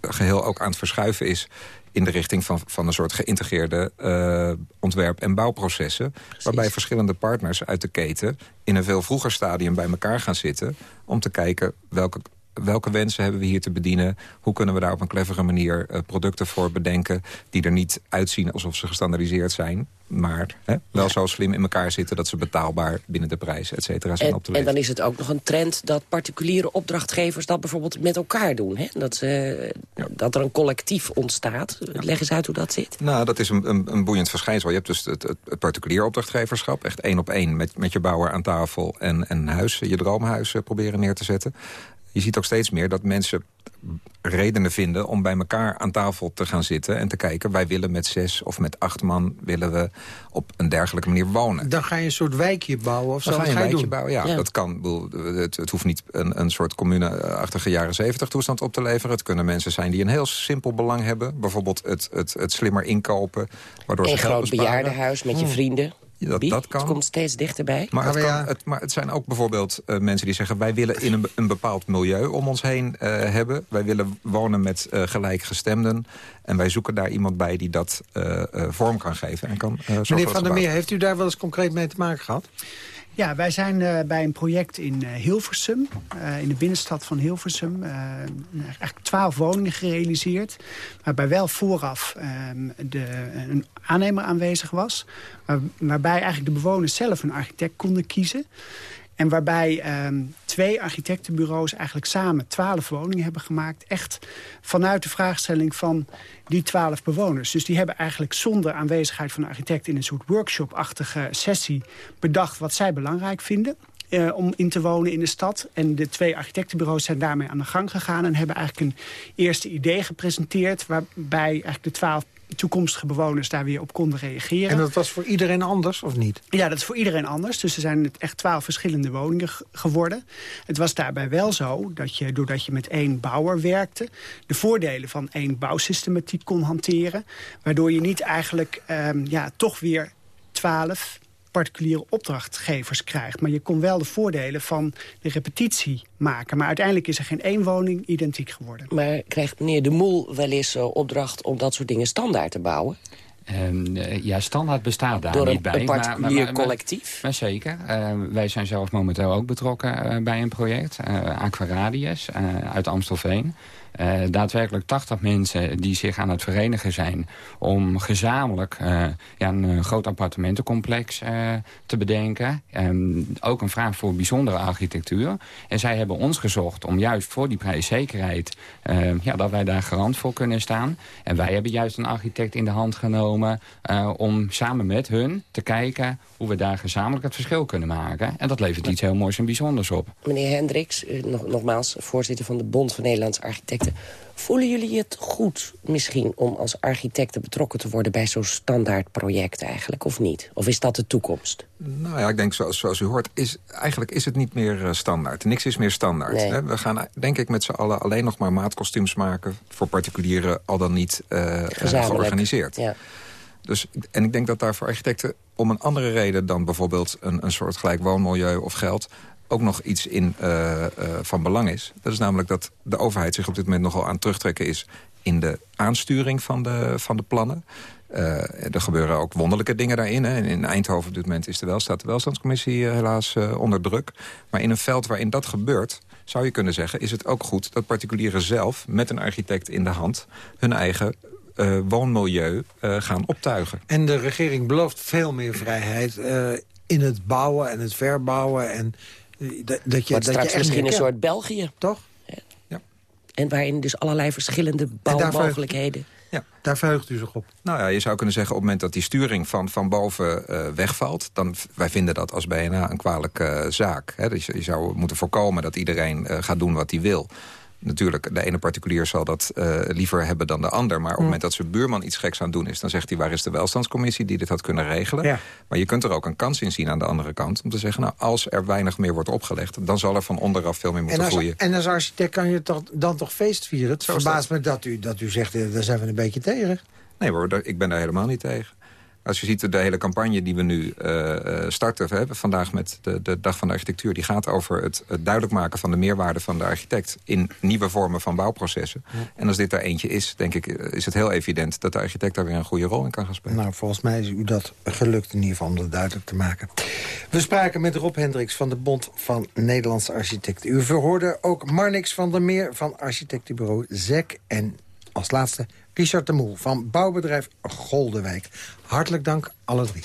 geheel ook aan het verschuiven is in de richting van, van een soort geïntegreerde uh, ontwerp- en bouwprocessen. Waarbij verschillende partners uit de keten in een veel vroeger stadium bij elkaar gaan zitten... om te kijken welke welke wensen hebben we hier te bedienen? Hoe kunnen we daar op een clevere manier uh, producten voor bedenken... die er niet uitzien alsof ze gestandardiseerd zijn... maar hè, wel zo slim in elkaar zitten dat ze betaalbaar binnen de prijs, et cetera, zijn en, op te leveren. En dan is het ook nog een trend dat particuliere opdrachtgevers... dat bijvoorbeeld met elkaar doen. Hè? Dat, ze, dat er een collectief ontstaat. Leg eens uit hoe dat zit. Nou, dat is een, een, een boeiend verschijnsel. Je hebt dus het, het, het particulier opdrachtgeverschap. Echt één op één met, met je bouwer aan tafel en huis, je droomhuis uh, proberen neer te zetten je ziet ook steeds meer dat mensen redenen vinden om bij elkaar aan tafel te gaan zitten... en te kijken, wij willen met zes of met acht man willen we op een dergelijke manier wonen. Dan ga je een soort wijkje bouwen of zo? Dan ga je een je wijkje doen? bouwen, ja, Dat kan. Het, het hoeft niet een, een soort commune-achtige jaren zeventig toestand op te leveren. Het kunnen mensen zijn die een heel simpel belang hebben. Bijvoorbeeld het, het, het slimmer inkopen. Waardoor een ze geld groot bejaardenhuis met je vrienden. Dat, dat kan. Het komt steeds dichterbij. Maar het, kan, het, maar het zijn ook bijvoorbeeld uh, mensen die zeggen... wij willen in een, een bepaald milieu om ons heen uh, hebben. Wij willen wonen met uh, gelijkgestemden. En wij zoeken daar iemand bij die dat vorm kan geven. En kan, Meneer Van der Meer, heeft u daar wel eens concreet mee te maken gehad? Ja, wij zijn uh, bij een project in uh, Hilversum, uh, in de binnenstad van Hilversum. eigenlijk twaalf woningen gerealiseerd. Waarbij wel vooraf de, een aannemer aanwezig was. Waar, waarbij eigenlijk de bewoners zelf een architect konden kiezen. En waarbij um, twee architectenbureaus eigenlijk samen twaalf woningen hebben gemaakt. Echt vanuit de vraagstelling van die twaalf bewoners. Dus die hebben eigenlijk zonder aanwezigheid van de architect... in een soort workshop-achtige sessie bedacht wat zij belangrijk vinden. Uh, om in te wonen in de stad. En de twee architectenbureaus zijn daarmee aan de gang gegaan... en hebben eigenlijk een eerste idee gepresenteerd... waarbij eigenlijk de twaalf toekomstige bewoners daar weer op konden reageren. En dat was voor iedereen anders, of niet? Ja, dat is voor iedereen anders. Dus er zijn echt twaalf verschillende woningen geworden. Het was daarbij wel zo dat je, doordat je met één bouwer werkte... de voordelen van één bouwsystematiek kon hanteren. Waardoor je niet eigenlijk um, ja, toch weer twaalf particuliere opdrachtgevers krijgt. Maar je kon wel de voordelen van de repetitie maken. Maar uiteindelijk is er geen één woning identiek geworden. Maar krijgt meneer De Moel wel eens uh, opdracht om dat soort dingen standaard te bouwen? Um, uh, ja, standaard bestaat daar Door niet bij. een particulier maar, maar, maar, collectief? Maar zeker. Uh, wij zijn zelf momenteel ook betrokken uh, bij een project. Aquaradius uit Amstelveen. Uh, daadwerkelijk 80 mensen die zich aan het verenigen zijn... om gezamenlijk uh, ja, een, een groot appartementencomplex te bedenken. Ook een vraag voor bijzondere architectuur. En zij hebben ons gezocht om juist voor die prijszekerheid... ja, dat wij daar garant voor kunnen staan. En wij hebben juist een architect in de hand genomen... om samen met hun te kijken hoe we daar gezamenlijk het verschil kunnen maken. En dat levert iets heel moois en bijzonders op. Meneer Hendricks, nog, nogmaals voorzitter van de Bond van Nederlandse Architecten. Voelen jullie het goed misschien om als architecten betrokken te worden... bij zo'n standaard project eigenlijk, of niet? Of is dat de toekomst? Nou ja, ik denk zoals, zoals u hoort, is, eigenlijk is het niet meer uh, standaard. Niks is meer standaard. Nee. Hè? We gaan denk ik met z'n allen alleen nog maar maatkostuums maken... voor particulieren al dan niet uh, georganiseerd. Ja. Dus, en ik denk dat daar voor architecten om een andere reden... dan bijvoorbeeld een, een soort gelijk woonmilieu of geld ook nog iets in, uh, uh, van belang is. Dat is namelijk dat de overheid zich op dit moment nogal aan terugtrekken is... in de aansturing van de, van de plannen. Uh, er gebeuren ook wonderlijke dingen daarin. Hè. In Eindhoven op dit moment is de wel, staat welstandscommissie helaas onder druk. Maar in een veld waarin dat gebeurt, zou je kunnen zeggen... is het ook goed dat particulieren zelf met een architect in de hand... hun eigen uh, woonmilieu uh, gaan optuigen. En de regering belooft veel meer vrijheid uh, in het bouwen en het verbouwen. En dat, dat je, Wordt dat straks je misschien een soort België. Toch? Ja. ja. En waarin dus allerlei verschillende bouwmogelijkheden... Ja. Daar verheugt u zich op. Nou ja, je zou kunnen zeggen op het moment dat die sturing van, van boven uh, wegvalt... dan wij vinden dat als BNA een kwalijke uh, zaak. Hè? Dus je zou moeten voorkomen dat iedereen uh, gaat doen wat hij wil. Natuurlijk, de ene particulier zal dat uh, liever hebben dan de ander. Maar op het moment dat zijn buurman iets geks aan het doen is... dan zegt hij, waar is de welstandscommissie die dit had kunnen regelen? Ja. Maar je kunt er ook een kans in zien aan de andere kant. Om te zeggen, nou, als er weinig meer wordt opgelegd... dan zal er van onderaf veel meer moeten en als, groeien. En als architect kan je toch, dan toch feest vieren? Het verbaast me dat u, dat u zegt, eh, daar zijn we een beetje tegen. Nee hoor, ik ben daar helemaal niet tegen. Als je ziet de hele campagne die we nu uh, starten... We hebben vandaag met de, de Dag van de Architectuur... die gaat over het, het, duidelijk maken van de meerwaarde van de architect... in nieuwe vormen van bouwprocessen. En als dit daar eentje is, denk ik, eh, is het heel evident... dat de architect daar weer een goede rol in kan gaan spelen. Nou, volgens mij is u dat gelukt in ieder geval om dat duidelijk te maken. We spraken met Rob Hendricks van de Bond van Nederlandse Architecten. U verhoorde ook Marnix van der Meer van architectenbureau ZEK... en als laatste Richard de Moel van bouwbedrijf Goldenwijk. Hartelijk dank, alle drie.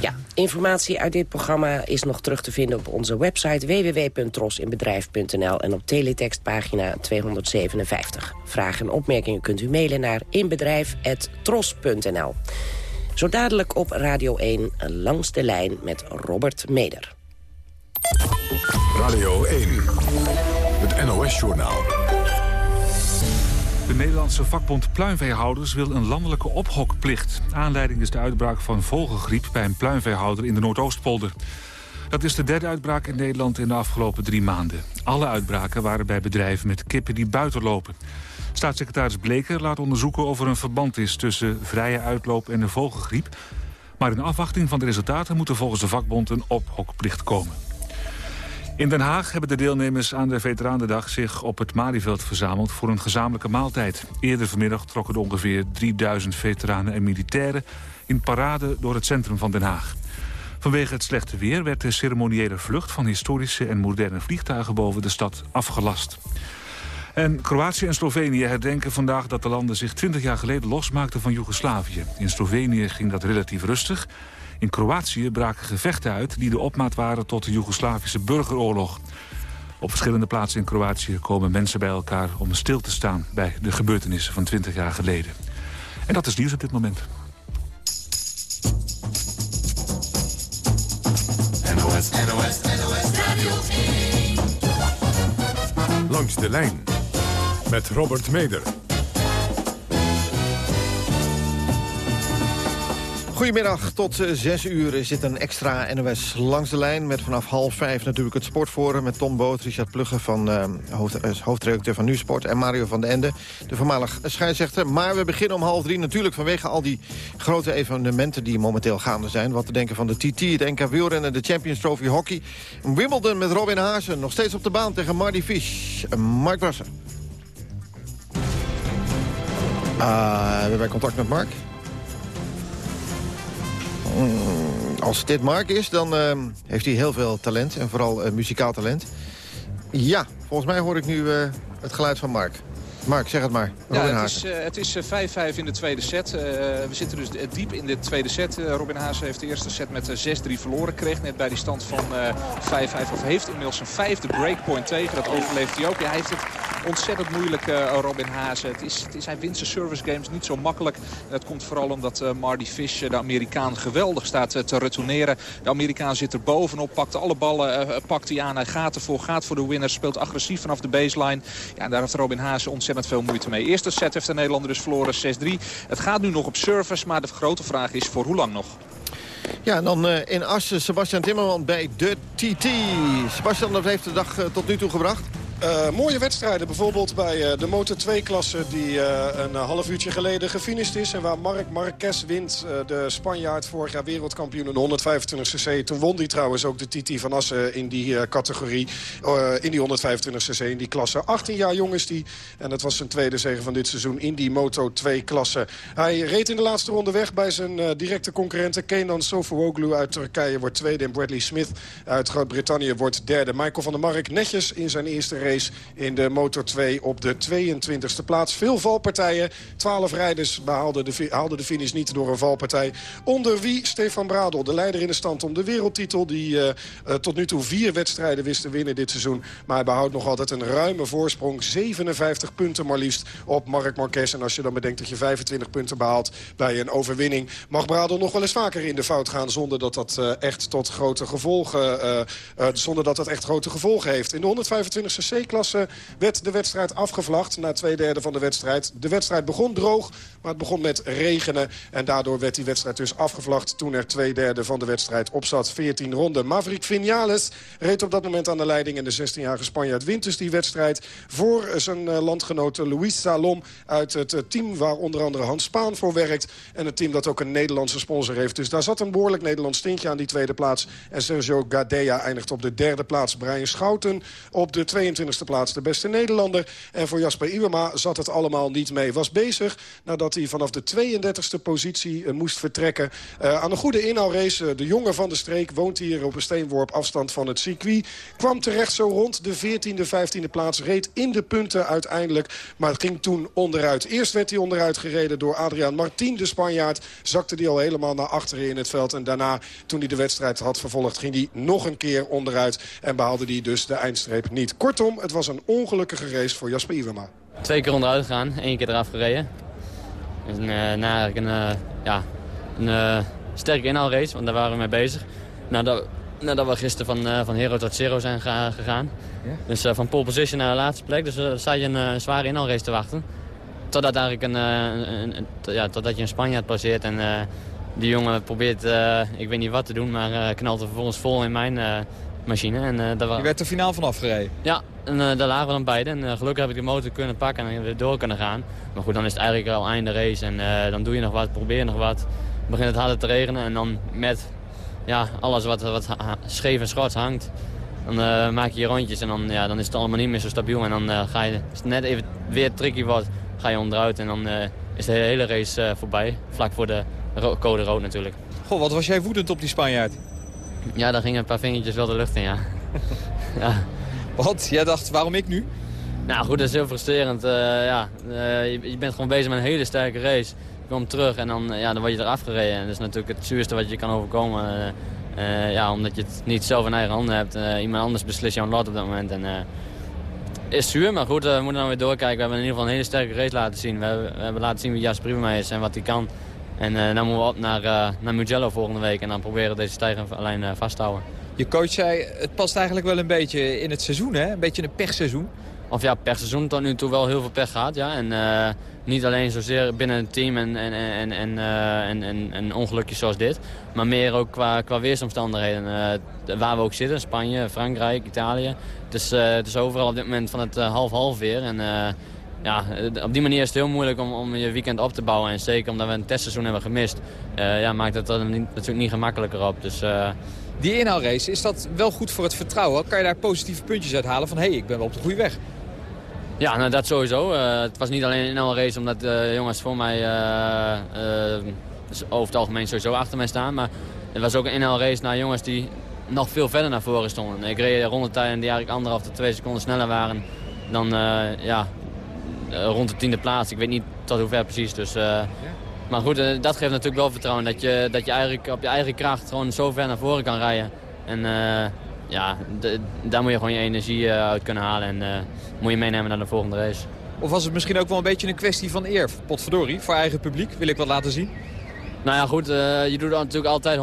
Ja, informatie uit dit programma is nog terug te vinden op onze website www.trosinbedrijf.nl en op teletextpagina 257. Vragen en opmerkingen kunt u mailen naar inbedrijf.tros.nl. Zo dadelijk op Radio 1 langs de lijn met Robert Meder. Radio 1, het NOS-journaal. De Nederlandse vakbond pluimveehouders wil een landelijke ophokplicht. Aanleiding is de uitbraak van vogelgriep bij een pluimveehouder in de Noordoostpolder. Dat is de derde uitbraak in Nederland in de afgelopen drie maanden. Alle uitbraken waren bij bedrijven met kippen die buiten lopen. Staatssecretaris Bleker laat onderzoeken of er een verband is... tussen vrije uitloop en de vogelgriep. Maar in afwachting van de resultaten moet er volgens de vakbond een ophokplicht komen. In Den Haag hebben de deelnemers aan de Veteranendag zich op het Malieveld verzameld voor een gezamenlijke maaltijd. Eerder vanmiddag trokken er ongeveer 3000 veteranen en militairen in parade door het centrum van Den Haag. Vanwege het slechte weer werd de ceremoniële vlucht van historische en moderne vliegtuigen boven de stad afgelast. En Kroatië en Slovenië herdenken vandaag dat de landen zich 20 jaar geleden losmaakten van Joegoslavië. In Slovenië ging dat relatief rustig. In Kroatië braken gevechten uit die de opmaat waren tot de Joegoslavische burgeroorlog. Op verschillende plaatsen in Kroatië komen mensen bij elkaar om stil te staan bij de gebeurtenissen van 20 jaar geleden. En dat is nieuws op dit moment. NOS, NOS, NOS Radio Langs de lijn met Robert Meder. Goedemiddag, tot 6 eh, uur is dit een extra NOS langs de lijn... met vanaf half vijf natuurlijk het sportforum met Tom Boot... Richard Plugge van hoofd, uh, hoofdredacteur van Nieuwsport... en Mario van den Ende, de voormalig scheidsrechter. Maar we beginnen om half drie natuurlijk vanwege al die grote evenementen... die momenteel gaande zijn. Wat te denken van de TT, het NK wielrennen, de Champions Trophy hockey. Wimbledon met Robin Hazen, nog steeds op de baan tegen Marty Fish. Mark Brasser. Uh, hebben wij contact met Mark? Mm, als dit Mark is, dan uh, heeft hij heel veel talent. En vooral uh, muzikaal talent. Ja, volgens mij hoor ik nu uh, het geluid van Mark. Mark, zeg het maar. Robin ja, het is 5-5 uh, in de tweede set. Uh, we zitten dus diep in de tweede set. Uh, Robin Haase heeft de eerste set met 6-3 verloren. Kreeg net bij die stand van 5-5. Of heeft inmiddels een vijfde breakpoint tegen. Dat overleeft hij ook. Ja, hij heeft het ontzettend moeilijk, Robin Haase. Het is, het is, hij wint zijn service games niet zo makkelijk. Dat komt vooral omdat Marty Fish, de Amerikaan, geweldig staat te retourneren. De Amerikaan zit er bovenop, pakt alle ballen, pakt hij aan. Hij gaat ervoor, gaat voor de winner. Speelt agressief vanaf de baseline. Ja, en daar heeft Robin Haase ontzettend veel moeite mee. Eerste set heeft de Nederlander dus verloren 6-3. Het gaat nu nog op service, maar de grote vraag is voor hoe lang nog? Ja, en dan uh, in Assen Sebastian Timmerman bij de TT. Sebastian, dat heeft de dag uh, tot nu toe gebracht? Uh, mooie wedstrijden, bijvoorbeeld bij uh, de Motor 2-klasse... die uh, een half uurtje geleden gefinished is... en waar Marc Marquez wint, de Spanjaard, vorig jaar wereldkampioen in de 125 cc. Toen won hij trouwens ook de Titi van Assen in die categorie, in die 125 cc, in die klasse. 18 jaar jong is die, en dat was zijn tweede zege van dit seizoen in die Moto 2-klasse. Hij reed in de laatste ronde weg bij zijn directe concurrenten. Kenan Sofuoglu uit Turkije wordt tweede en Bradley Smith uit Groot-Brittannië wordt derde. Michael van der Mark netjes in zijn eerste in de Motor 2 op de 22e plaats. Veel valpartijen. 12 rijders behaalden de, haalden de finish niet door een valpartij. Onder wie Stefan Bradel, de leider in de stand om de wereldtitel. Die uh, uh, tot nu toe vier wedstrijden wist te winnen dit seizoen. Maar hij behoudt nog altijd een ruime voorsprong. 57 punten maar liefst op Marc Marquez. En als je dan bedenkt dat je 25 punten behaalt bij een overwinning... mag Bradel nog wel eens vaker in de fout gaan... zonder dat dat uh, echt tot grote gevolgen... zonder dat dat echt grote gevolgen heeft. In de 125 cc C-klasse werd de wedstrijd afgevlacht na twee derde van de wedstrijd. De wedstrijd begon droog, maar het begon met regenen. En daardoor werd die wedstrijd dus afgevlacht toen er twee derde van de wedstrijd op zat. 14 ronden. Maverick Vinales reed op dat moment aan de leiding. En de 16-jarige Spanjaard wint dus die wedstrijd voor zijn eh, landgenoot Luis Salom uit het eh, team waar onder andere Hans Spaan voor werkt. En het team dat ook een Nederlandse sponsor heeft. Dus daar zat een behoorlijk Nederlands stintje aan die tweede plaats. En Sergio Gadea eindigt op de derde plaats. Brian Schouten op de 22e plaats, de beste Nederlander. En voor Jasper Iwema zat het allemaal niet mee. Was bezig nadat hij vanaf de 32e positie uh, moest vertrekken. Uh, aan een goede inhoudrace. Uh, de jongen van de streek woont hier op een steenworp afstand van het circuit. Kwam terecht zo rond de 14e, 15e plaats. Reed in de punten uiteindelijk. Maar het ging toen onderuit. Eerst werd hij onderuit gereden door Adriaan Martin, de Spanjaard. Zakte hij al helemaal naar achteren in het veld. En daarna, toen hij de wedstrijd had vervolgd, ging hij nog een keer onderuit. En behaalde hij dus de eindstreep niet. Kortom, het was een ongelukkige race voor Jasper Iwema. Twee keer onderuit gegaan, één keer eraf gereden. En, uh, na eigenlijk een, uh, ja, een uh, sterke inhaalrace, want daar waren we mee bezig. Nadat, nadat we gisteren van, uh, van hero tot zero zijn gegaan. Ja? Dus uh, van pole position naar de laatste plek. Dus uh, sta je een uh, zware inhaalrace te wachten. Totdat, eigenlijk een, een, een, ja, totdat je een Spanjaard passeert. En die jongen probeert, ik weet niet wat te doen, maar knalt er vervolgens vol in mijn machine. En, daar was... Je werd er finaal van afgereden? Ja, en daar lagen we dan beide. En gelukkig heb ik de motor kunnen pakken en weer door kunnen gaan. Maar goed, dan is het eigenlijk al einde race. En dan doe je nog wat, probeer nog wat. Dan begint het harder te regenen en dan met ja, alles wat, wat scheef en schort hangt. Dan maak je je rondjes en dan, ja, dan is het allemaal niet meer zo stabiel. En dan ga je, als het net even weer tricky wordt, ga je onderuit. En dan is de hele race voorbij. Vlak voor de ro code rood natuurlijk. Goh, wat was jij woedend op die Spanjaard? Ja, daar gingen een paar vingertjes wel de lucht in, ja. ja. Want jij dacht, waarom ik nu? Nou goed, dat is heel frustrerend. ja, je, je, bent gewoon bezig met een hele sterke race. Je komt terug en dan, ja, dan word je eraf gereden. En dat is natuurlijk het zuurste wat je kan overkomen. Uh, ja, omdat je het niet zelf in eigen handen hebt. Iemand anders beslist jouw lot op dat moment. En, is zuur, maar goed, we moeten dan weer doorkijken. We hebben in ieder geval een hele sterke race laten zien. We hebben, we hebben laten zien wie Jasper Prima is en wat hij kan. En dan moeten we op naar, naar Mugello volgende week. En dan proberen deze stijger alleen vast te houden. Je coach zei, het past eigenlijk wel een beetje in het seizoen, hè? Een beetje een pechseizoen. Of ja, per seizoen tot nu toe wel heel veel pech gehad, ja. En uh, niet alleen zozeer binnen het team en, en, en, en, uh, en, en, en ongelukjes zoals dit. Maar meer ook qua, qua weersomstandigheden. Uh, waar we ook zitten, Spanje, Frankrijk, Italië. Dus het is overal op dit moment van het half-half weer. En ja, op die manier is het heel moeilijk om, om je weekend op te bouwen. En zeker omdat we een testseizoen hebben gemist, ja, maakt het er niet, natuurlijk niet gemakkelijker op. Dus... Die inhaalrace, is dat wel goed voor het vertrouwen? Kan je daar positieve puntjes uit halen van hé, hey, ik ben wel op de goede weg? Ja, nou, dat sowieso. Uh, het was niet alleen een race omdat de uh, jongens voor mij uh, over het algemeen sowieso achter mij staan. Maar het was ook een race naar jongens die nog veel verder naar voren stonden. Ik reed rondetijden die eigenlijk anderhalf tot twee seconden sneller waren dan ja, rond de tiende plaats. Ik weet niet tot hoe ver precies. Dus, ja. Maar goed, dat geeft natuurlijk wel vertrouwen. Dat je, dat je eigenlijk op je eigen kracht gewoon zo ver naar voren kan rijden. En ja, daar moet je gewoon je energie uit kunnen halen. En moet je meenemen naar de volgende race. Of was het misschien ook wel een beetje een kwestie van eer? Potverdorie, voor eigen publiek wil ik wat laten zien. Nou ja, goed, uh, je doet natuurlijk altijd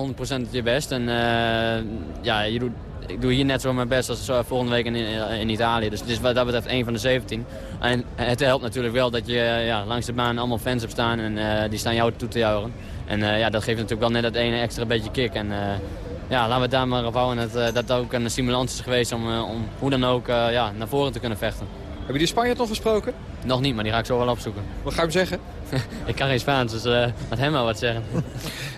100% je best. En uh, ja, je doet, ik doe hier net zo mijn best als volgende week in, in Italië. Dus het is wat dat betreft één van de 17. En het helpt natuurlijk wel dat je ja, langs de baan allemaal fans hebt staan en uh, die staan jou toe te juichen. En ja, dat geeft natuurlijk wel net dat ene extra beetje kick. En ja, laten we het daar maar op houden. Dat dat ook een stimulans is geweest om, om hoe dan ook ja, naar voren te kunnen vechten. Heb je die Spanjaard nog gesproken? Nog niet, maar die ga ik zo wel opzoeken. Wat ga je hem zeggen? ik kan geen Spaans, dus uh, laat hem maar wat zeggen.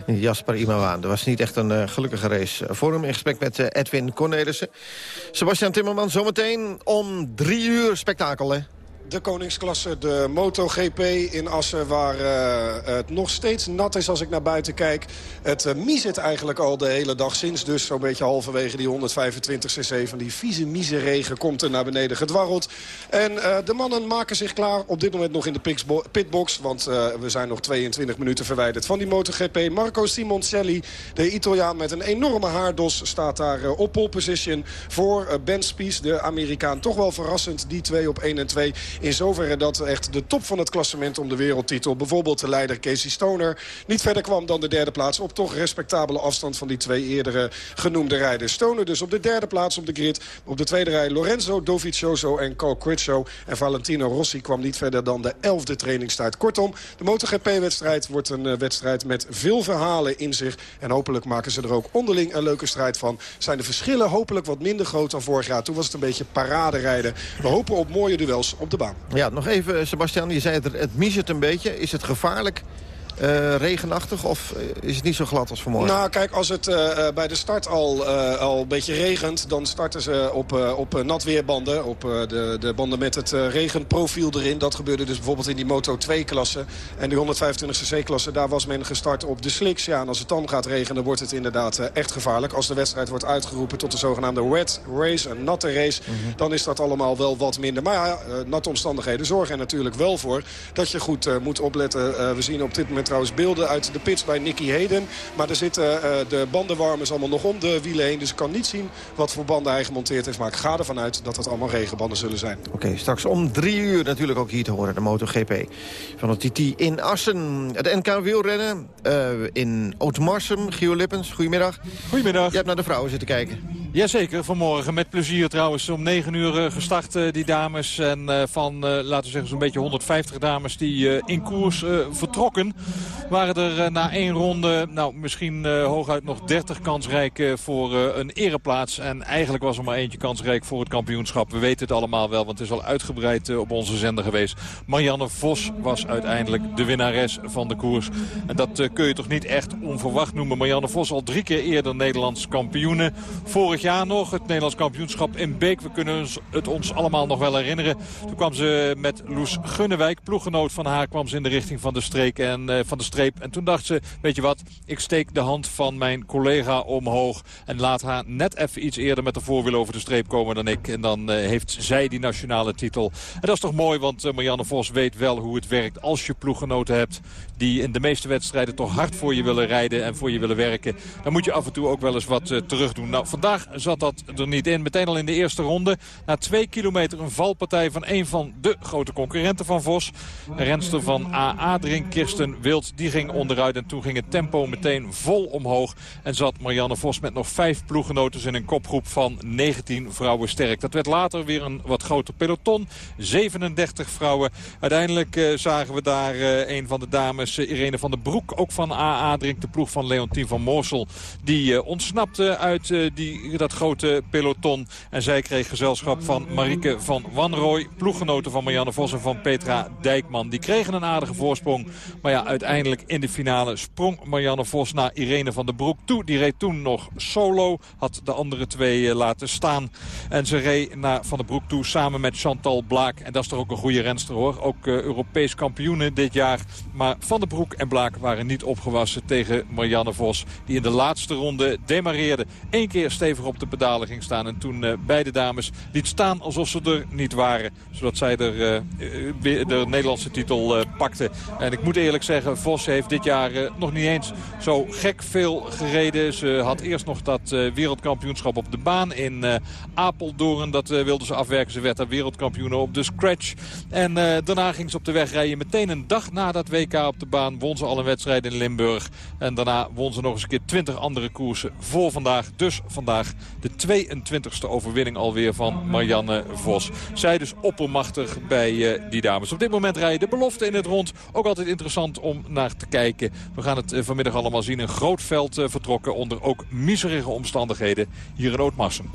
Jasper Imawaan, dat was niet echt een uh, gelukkige race voor hem. In gesprek met Edwin Cornelissen. Sebastian Timmerman, zometeen om drie uur spektakel, hè? De koningsklasse, de MotoGP in Assen... waar uh, het nog steeds nat is als ik naar buiten kijk. Het uh, eigenlijk al de hele dag sinds dus zo'n beetje halverwege die 125 cc... van die vieze mieze regen komt er naar beneden gedwarreld. En uh, de mannen maken zich klaar op dit moment nog in de pitbox... want we zijn nog 22 minuten verwijderd van die MotoGP. Marco Simoncelli, de Italiaan met een enorme haardos... staat daar op pole position voor Ben Spies, de Amerikaan. Toch wel verrassend, die twee op 1 en 2... In zoverre dat echt de top van het klassement om de wereldtitel... bijvoorbeeld de leider Casey Stoner niet verder kwam dan de derde plaats... op toch respectabele afstand van die twee eerdere genoemde rijders. Stoner dus op de derde plaats op de grid. Op de tweede rij Lorenzo Dovizioso en Cole Critcho. En Valentino Rossi kwam niet verder dan de elfde trainingstijd. Kortom, de MotoGP-wedstrijd wordt een eh, wedstrijd met veel verhalen in zich. En hopelijk maken ze er ook onderling een leuke strijd van. Zijn de verschillen hopelijk wat minder groot dan vorig jaar. Toen was het een beetje paraderijden. We hopen op mooie duels op de baan. Ja, nog even, Sebastian, je zei het, het het een beetje. Is het gevaarlijk uh, regenachtig of eh, is het niet zo glad als vanmorgen? Nou, kijk, als het uh, bij de start al, al een beetje regent... dan starten ze op, op natweerbanden, op de, de banden met het regenprofiel erin. Dat gebeurde dus bijvoorbeeld in die Moto 2-klasse. En die 125cc klasse, daar was men gestart op de slicks. Ja, en als het dan gaat regenen, wordt het inderdaad echt gevaarlijk. Als de wedstrijd wordt uitgeroepen tot de zogenaamde wet race, een natte race... Mhm. dan is dat allemaal wel wat minder. Maar ja, natte omstandigheden zorgen er natuurlijk wel voor... dat je goed moet opletten. we zien op dit moment trouwens beelden uit de pits bij Nicky Heden. Maar er zitten uh, de bandenwarmers allemaal nog om de wielen heen. Dus ik kan niet zien wat voor banden hij gemonteerd heeft. Maar ik ga ervan uit dat het allemaal regenbanden zullen zijn. Oké, straks om drie uur natuurlijk ook hier te horen. De MotoGP van het TT in Assen. Het NK wielrennen uh, in Ootmarsum. Gio Lippens, goedemiddag. Goedemiddag. Je hebt naar de vrouwen zitten kijken. Jazeker, vanmorgen met plezier trouwens. Om 9 uur eh, gestart uh, die dames. En uh, van, laten we zeggen, zo'n beetje 150 dames die in koers vertrokken waren er eh, na één ronde, nou misschien uh, hooguit nog 30 kansrijk voor uh, een ereplaats. En eigenlijk was er maar eentje kansrijk voor het kampioenschap. We weten het allemaal wel, want het is al uitgebreid op onze zender geweest. Marianne Vos was uiteindelijk de winnares van de koers. En dat kun je toch niet echt onverwacht noemen. Marianne Vos al drie keer eerder Nederlands kampioene. Vorig jaar nog het Nederlands kampioenschap in Beek. We kunnen het ons allemaal nog wel herinneren. Toen kwam ze met Loes Gunnewijk, ploeggenoot van haar, kwam ze in de richting van de streek en van de streep. En toen dacht ze, weet je wat, ik steek de hand van mijn collega omhoog... en laat haar net even iets eerder met de voorwiel over de streep komen dan ik. En dan uh, heeft zij die nationale titel. En dat is toch mooi, want uh, Marianne Vos weet wel hoe het werkt als je ploeggenoten hebt... die in de meeste wedstrijden toch hard voor je willen rijden en voor je willen werken. Dan moet je af en toe ook wel eens wat uh, terug doen. Nou, vandaag zat dat er niet in. Meteen al in de eerste ronde. Na twee kilometer een valpartij van een van de grote concurrenten van Vos. Renster van AA Drink, Kirsten Wild, die ging onderuit. En toen ging het tempo meteen vol omhoog. En zat Marianne Vos met nog vijf ploeggenoten in een kopgroep van 19 vrouwen sterk. Dat werd later weer een wat groter peloton. 37 vrouwen. Uiteindelijk uh, zagen we daar uh, een van de dames, uh, Irene van der Broek. Ook van AA Drink, de ploeg van Leontien van Moorsel. Die ontsnapte uit die, dat grote peloton. En zij kreeg gezelschap van Marike van Wanrooy. Ploeggenoten van Marianne Vos en van Petra Dijkman. Die kregen een aardige voorsprong. Maar ja, uiteindelijk in de finale sprong Marianne Vos naar Irene van der Broek toe. Die reed toen nog solo, had de andere twee eh, laten staan. En ze reed naar Van der Broek toe samen met Chantal Blaak. En dat is toch ook een goede renster hoor. Ook Europees kampioenen dit jaar. Maar Van der Broek en Blaak waren niet opgewassen tegen Marianne Vos. Die in de laatste ronde demareerde. Eén keer stevig op de pedalen ging staan. En toen uh, beide dames liet staan alsof ze er niet waren. Zodat zij er, de Nederlandse titel pakte. En ik moet eerlijk zeggen, Vos heeft dit jaar nog niet eens zo gek veel gereden. Ze had eerst nog dat wereldkampioenschap op de baan in Apeldoorn. Dat wilde ze afwerken. Ze werd daar wereldkampioen op de scratch. En daarna ging ze op de weg rijden. Meteen een dag na dat WK op de baan won ze al een wedstrijd in Limburg. En daarna won ze nog eens een keer 20 andere koersen voor vandaag. Dus vandaag de 22e overwinning alweer van Marianne Vos. Zij dus oppermachtig bij die dames. Op dit moment rijden de belofte in het rond. Ook altijd interessant om naar te kijken. We gaan het eh, vanmiddag allemaal zien. Een groot veld eh, vertrokken onder ook miserige omstandigheden hier in Ootmarsum.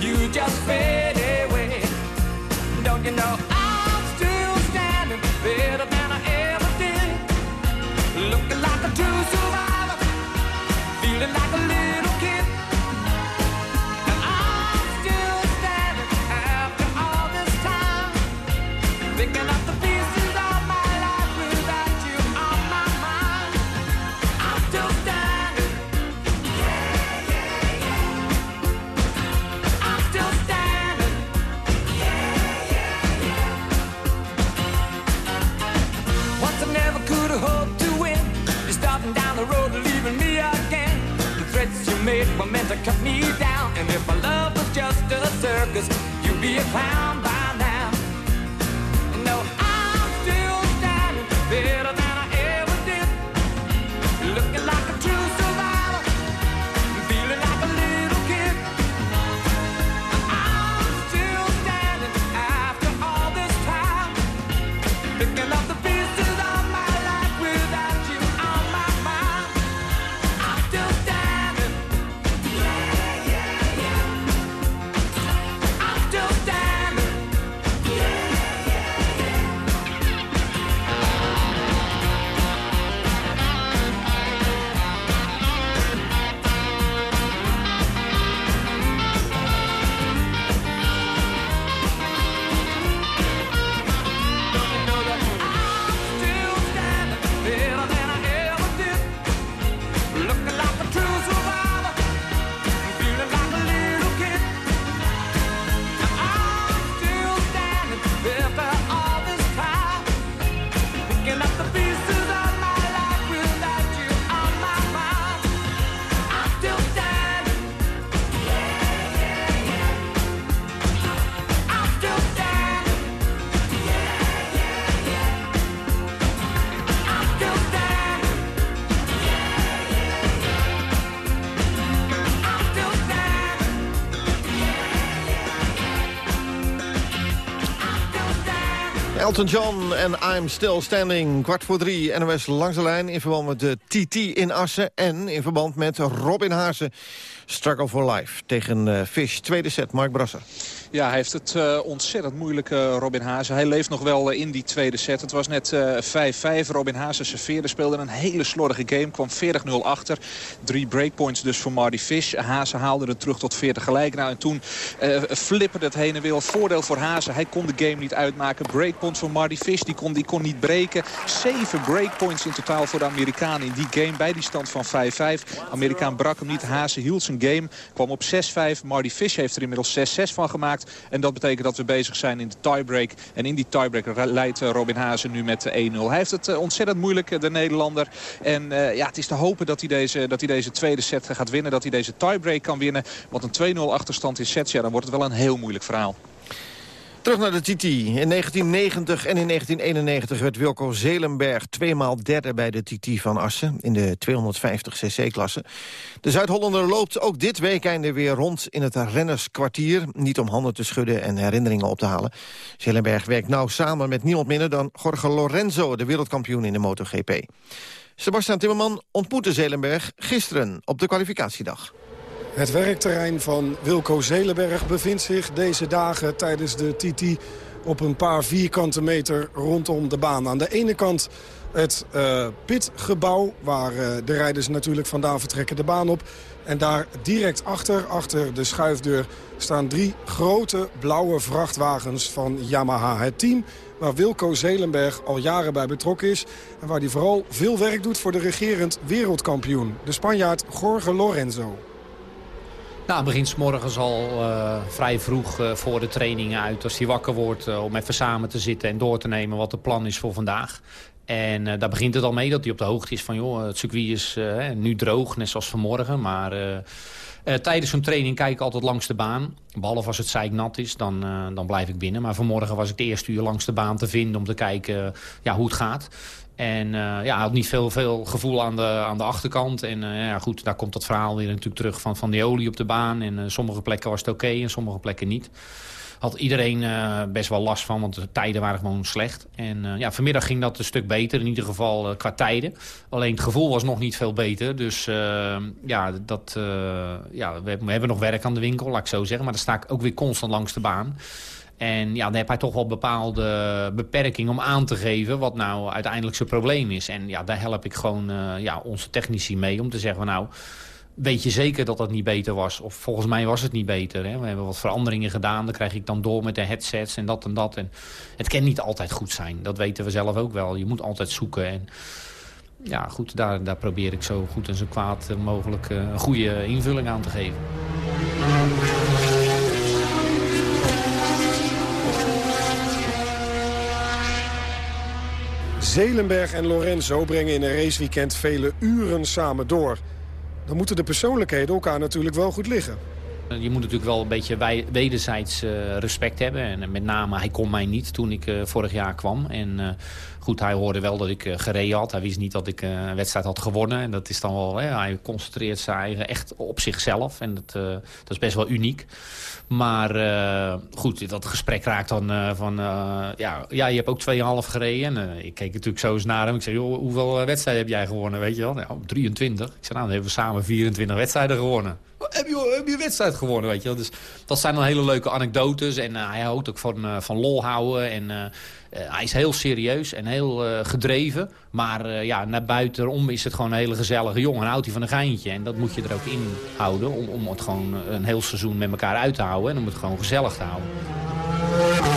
You just fade Elton John en I'm Still Standing. Kwart voor drie, NOS langs de lijn... in verband met de TT in Assen... en in verband met Robin Haase. Struggle for Life tegen eh, Fish. Tweede set, Mark Brasser. Ja, hij heeft het eh, ontzettend moeilijk, eh, Robin Haase. Hij leeft nog wel eh, in die tweede set. Het was net eh, 5-5. Robin Haase serveerde, speelde een hele slordige game. Kwam 40-0 achter. Drie breakpoints dus voor Marty Fish. Haase haalde het terug tot 40 gelijk. Nou, en toen flipperde het heen en weer. Voordeel voor Haase. Hij kon de game niet uitmaken. Breakpoints voor Marty Fish. Die kon, die kon niet breken. Zeven breakpoints in totaal voor de Amerikanen in die game. Bij die stand van 5-5. Amerikaan brak hem niet. Haase hield zijn game. Kwam op 6-5. Marty Fish heeft er inmiddels 6-6 van gemaakt. En dat betekent dat we bezig zijn in de tiebreak. En in die tiebreak leidt eh, Robin Hazen nu met 1-0. Hij heeft het eh, ontzettend moeilijk, eh, de Nederlander. En ja, het is te hopen dat hij, deze, dat hij deze tweede set gaat winnen. Dat hij deze tiebreak kan winnen. Want een 2-0 achterstand in sets, ja, dan wordt het wel een heel moeilijk verhaal. Terug naar de TT. In 1990 en in 1991 werd Wilco Zelenberg tweemaal derde bij de TT van Assen in de 250cc-klasse. De Zuid-Hollander loopt ook dit weekende weer rond in het rennerskwartier. Niet om handen te schudden en herinneringen op te halen. Zelenberg werkt nauw samen met niemand minder dan Jorge Lorenzo, de wereldkampioen in de MotoGP. Sebastian Timmerman ontmoette Zelenberg gisteren op de kwalificatiedag. Het werkterrein van Wilco Zelenberg bevindt zich deze dagen tijdens de TT op een paar vierkante meter rondom de baan. Aan de ene kant het uh, pitgebouw waar uh, de rijders natuurlijk vandaan vertrekken de baan op. En daar direct achter, achter de schuifdeur, staan drie grote blauwe vrachtwagens van Yamaha. Het team waar Wilco Zelenberg al jaren bij betrokken is. En waar hij vooral veel werk doet voor de regerend wereldkampioen. De Spanjaard Jorge Lorenzo. Nou, het begint morgens al uh, vrij vroeg uh, voor de trainingen uit. Als hij wakker wordt uh, om even samen te zitten en door te nemen wat de plan is voor vandaag. En daar begint het al mee dat hij op de hoogte is van... joh, het circuit is nu droog, net zoals vanmorgen. Maar tijdens zo'n training kijk ik altijd langs de baan. Behalve als het zeiknat is, dan, dan blijf ik binnen. Maar vanmorgen was ik de eerste uur langs de baan te vinden... om te kijken ja, hoe het gaat. En uh, ja, had niet veel, veel gevoel aan de, aan de achterkant. En uh, ja, goed, daar komt dat verhaal weer natuurlijk terug van, van die olie op de baan. En uh, sommige plekken was het oké en sommige plekken niet. Had iedereen best wel last van, want de tijden waren gewoon slecht. En ja, vanmiddag ging dat een stuk beter, in ieder geval qua tijden. Alleen het gevoel was nog niet veel beter. Dus ja, dat, ja we, hebben nog werk aan de winkel, laat ik zo zeggen. Maar dan sta ik ook weer constant langs de baan. En ja, dan heb hij toch wel bepaalde beperking om aan te geven wat nou uiteindelijk zijn probleem is. En ja, daar help ik gewoon uh, ja, onze technici mee om te zeggen nou, weet je zeker dat dat niet beter was? Of volgens mij was het niet beter. Hè? We hebben wat veranderingen gedaan, dan krijg ik dan door met de headsets en dat en dat. En het kan niet altijd goed zijn, dat weten we zelf ook wel. Je moet altijd zoeken en ja, goed, daar, daar probeer ik zo goed en zo kwaad mogelijk uh, een goede invulling aan te geven. Zelenberg en Lorenzo brengen in een raceweekend vele uren samen door. Dan moeten de persoonlijkheden elkaar natuurlijk wel goed liggen. Je moet natuurlijk wel een beetje wederzijds eh, respect hebben. En met name, hij kon mij niet toen ik eh, vorig jaar kwam. En eh, goed, hij hoorde wel dat ik eh, gereden had. Hij wist niet dat ik eh, een wedstrijd had gewonnen. En dat is dan wel, hij concentreert zijn echt op zichzelf. En dat, eh, dat is best wel uniek. Maar eh, goed, dat gesprek raakt dan eh, van... eh, ja, ja, je hebt ook 2,5 gereden. En eh, ik keek natuurlijk zo eens naar hem. Ik zei, joh, hoeveel eh, wedstrijden heb jij gewonnen? Weet je wel? Nou, 23. Ik zei, nou, dan hebben we samen 24 wedstrijden gewonnen. Heb je, heb een wedstrijd gewonnen, weet je wel? Dus dat zijn dan hele leuke anekdotes. En eh, hij houdt ook van, eh, van lol houden. En eh, hij is heel serieus en heel gedreven. Maar ja, naar buitenom is het gewoon een hele gezellige jongen. En houdt hij van een geintje. En dat moet je er ook in houden. Om, om het gewoon een heel seizoen met elkaar uit te houden. En om het gewoon gezellig te houden.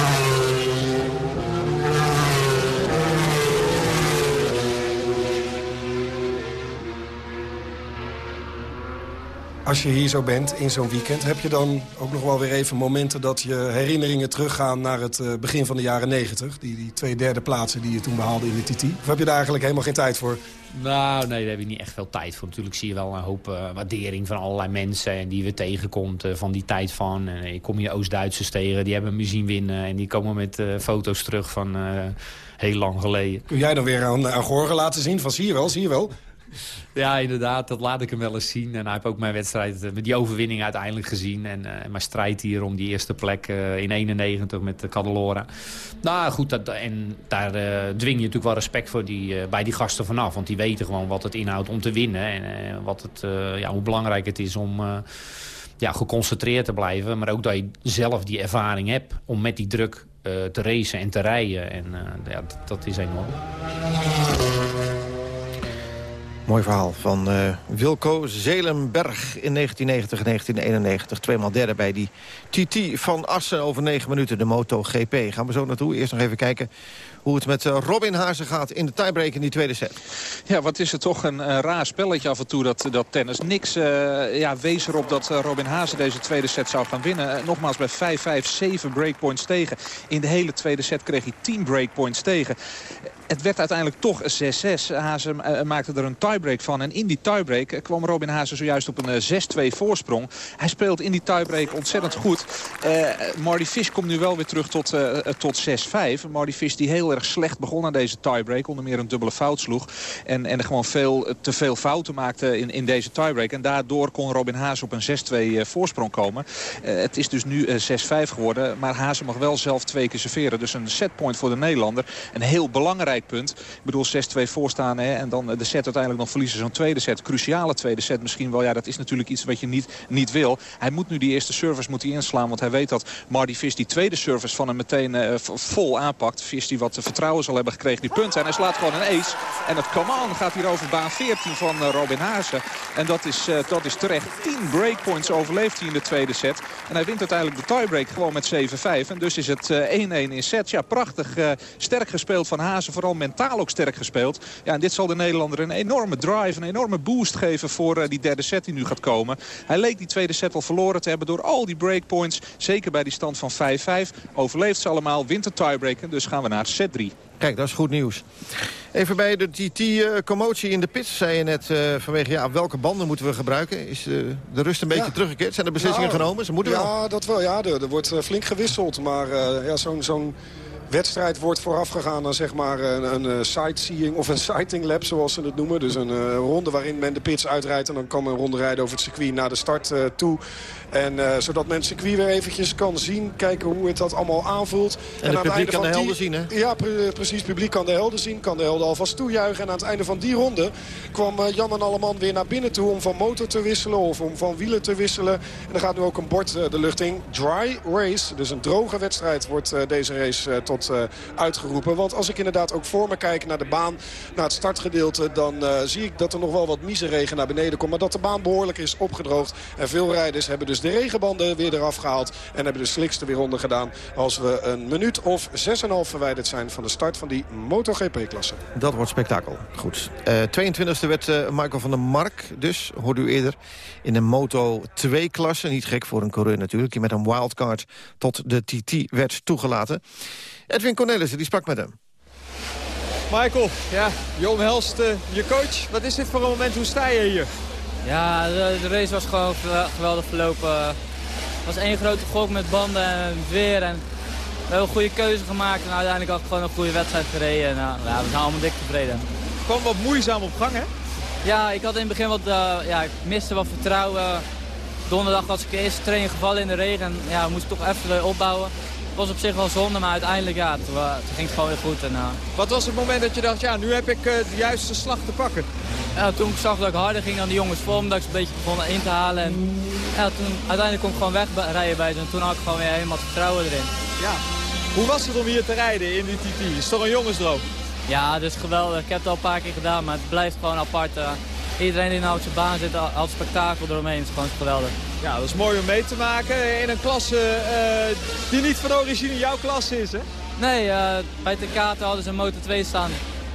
Als je hier zo bent in zo'n weekend, heb je dan ook nog wel weer even momenten dat je herinneringen teruggaan naar het eh, begin van de jaren 90? Die, die twee derde plaatsen die je toen behaalde in de TT. Of heb je daar eigenlijk helemaal geen tijd voor? Nou, nee, daar heb ik niet echt veel tijd voor. Natuurlijk zie je wel een hoop eh, waardering van allerlei mensen... en die we tegenkomt eh, van die tijd van. En je kom je Oost-Duitsers tegen, die hebben me zien winnen... en die komen met foto's terug van heel lang geleden. Kun jij dan weer aan, aan Gorgen laten zien van zie je wel, zie je wel? Ja, inderdaad, dat laat ik hem wel eens zien. En hij heeft ook mijn wedstrijd eh, met die overwinning uiteindelijk gezien. En eh, mijn strijd hier om die eerste plek eh, in 91 met uh, Cadalora. Nou goed, dat, en daar dwing je natuurlijk wel respect voor die, bij die gasten vanaf. Want die weten gewoon wat het inhoudt om te winnen. En wat het, ja, hoe belangrijk het is om ja, geconcentreerd te blijven. Maar ook dat je zelf die ervaring hebt om met die druk te racen en te rijden. En ja, dat is enorm. Mooi verhaal van eh, Wilco Zelenberg in 1990 en 1991. Tweemaal derde bij die TT van Assen over negen minuten, de MotoGP. Gaan we zo naartoe. Eerst nog even kijken hoe het met eh, Robin Hazen gaat in de tiebreak in die tweede set. Ja, wat is het toch een raar spelletje af en toe, dat, dat tennis. Niks eh, ja, wees erop dat Robin Haase deze tweede set zou gaan winnen. Nogmaals, bij 5-5, 7 breakpoints tegen. In de hele tweede set kreeg hij 10 breakpoints tegen. Het werd uiteindelijk toch 6-6. Haase eh, maakte er een tiebreak van. En in die tiebreak eh, kwam Robin Haase zojuist op een eh, 6-2 voorsprong. Hij speelt in die tiebreak ontzettend goed. Eh Marty Fish komt nu wel weer terug tot, eh, tot 6-5. Marty Fish die heel erg slecht begon aan deze tiebreak. Onder meer een dubbele fout sloeg. En, en gewoon veel, eh, te veel fouten maakte in, in deze tiebreak. En daardoor kon Robin Haase op een 6-2 eh, voorsprong komen. Eh, het is dus nu eh, 6-5 geworden. Maar Haase mag wel zelf twee keer serveren. Dus een setpoint voor de Nederlander. Een heel belangrijk Ik bedoel 6-2 voorstaan hè, en dan de set uiteindelijk nog verliezen. Zo'n tweede set, cruciale tweede set misschien wel. Ja, dat is natuurlijk iets wat je niet, niet wil. Hij moet nu die eerste service moet hij inslaan. Want hij weet dat Marty Fish die tweede service van hem meteen eh, vol aanpakt. Fish die wat vertrouwen zal hebben gekregen die punten. En hij slaat gewoon een ace. En het come gaat hier over baan 14 van eh, Robin Haase. En dat is, eh, dat is terecht. 10 breakpoints overleeft hij in de tweede set. En hij wint uiteindelijk de tiebreak gewoon met 7-5. En dus is het eh, 1-1 in sets. Ja, prachtig eh, sterk gespeeld van Haase. Vooral mentaal ook sterk gespeeld. Ja, en dit zal de Nederlander een enorme drive, een enorme boost geven voor eh, die derde set die nu gaat komen. Hij leek die tweede set al verloren te hebben door al die breakpoints. Zeker bij die stand van 5-5. Overleeft ze allemaal, wint de tiebreak. En dus gaan we naar set 3. Kijk, dat is goed nieuws. Even bij de TT-commotie in de pits. Zei je net eh, vanwege ja, welke banden moeten we gebruiken? Is eh, de rust een beetje Ja. teruggekeerd? Zijn er beslissingen Nou, genomen? Ze moeten wel. Ja, dat wel. Ja, er, er wordt eh, flink gewisseld. Maar eh, ja, zo'n zo'n wedstrijd wordt voorafgegaan aan zeg maar, een, een eh, sightseeing of een sighting lap, zoals ze het noemen. Dus een eh, ronde waarin men de pits uitrijdt. En dan kan men ronde rijden over het circuit naar de start eh, toe. En eh, zodat men het circuit weer eventjes kan zien. Kijken hoe het dat allemaal aanvoelt. het aan publiek einde kan van de die- helden zien, hè? Ja, pre- precies. Het publiek kan de helden zien. Kan de helden alvast toejuichen. En aan het einde van die ronde kwam eh, Jan en Alleman weer naar binnen toe... om van motor te wisselen of om van wielen te wisselen. En er gaat nu ook een bord eh, de lucht in. Dry race. Dus een droge wedstrijd wordt deze race tot uitgeroepen. Want als ik inderdaad ook voor me kijk naar de baan, naar het startgedeelte... dan zie ik dat er nog wel wat regen naar beneden komt. Maar dat de baan behoorlijk is opgedroogd. En veel rijders hebben dus de regenbanden weer eraf gehaald. En hebben de slikste weer onder gedaan. Als we een minuut of 6,5 verwijderd zijn van de start van die MotoGP-klasse. Dat wordt spektakel. Goed. Eh 22e werd eh, Michael van der Mark, dus, hoorde u eerder... in de Moto 2-klasse. Niet gek voor een coureur natuurlijk. Die met een wildcard tot de TT werd toegelaten. Edwin Cornelissen, die sprak met hem. Michael, ja, je omhelst uh, je coach. Wat is dit voor een moment? Hoe sta je hier? Ja, de, de race was gewoon geweldig verlopen. Het was één grote gok met banden en weer. En we hebben een goede keuze gemaakt en uiteindelijk ook gewoon een goede wedstrijd gereden. En, uh, ja, we zijn allemaal dik tevreden. Het kwam wat moeizaam op gang, hè? Ja, ik had in het begin wat, uh, ja, ik miste wat vertrouwen. Donderdag was ik de eerste training gevallen in de regen. En ja, we moesten toch even opbouwen. Het was op zich wel zonde, maar uiteindelijk ja, uh, toen ging het gewoon weer goed. En, Wat was het moment dat je dacht, ja, nu heb ik de juiste slag te pakken? Ja, toen ik zag dat ik harder ging dan de jongens voor me, dat ik ze een beetje begon in te halen. En ja, toen, uiteindelijk kon ik gewoon wegrijden bij ze en toen had ik gewoon weer helemaal het vertrouwen erin. Ja. Hoe was het om hier te rijden in die TT? Is toch een jongensdroom? Ja, dat is geweldig. Ik heb het al een paar keer gedaan, maar het blijft gewoon apart. Uh, iedereen die nou op zijn baan zit, al het spektakel eromheen is gewoon geweldig. Ja, dat is mooi om mee te maken in een klasse uh, die niet van origine jouw klasse is, hè? Nee, uh, bij TK hadden ze een motor 2 staan.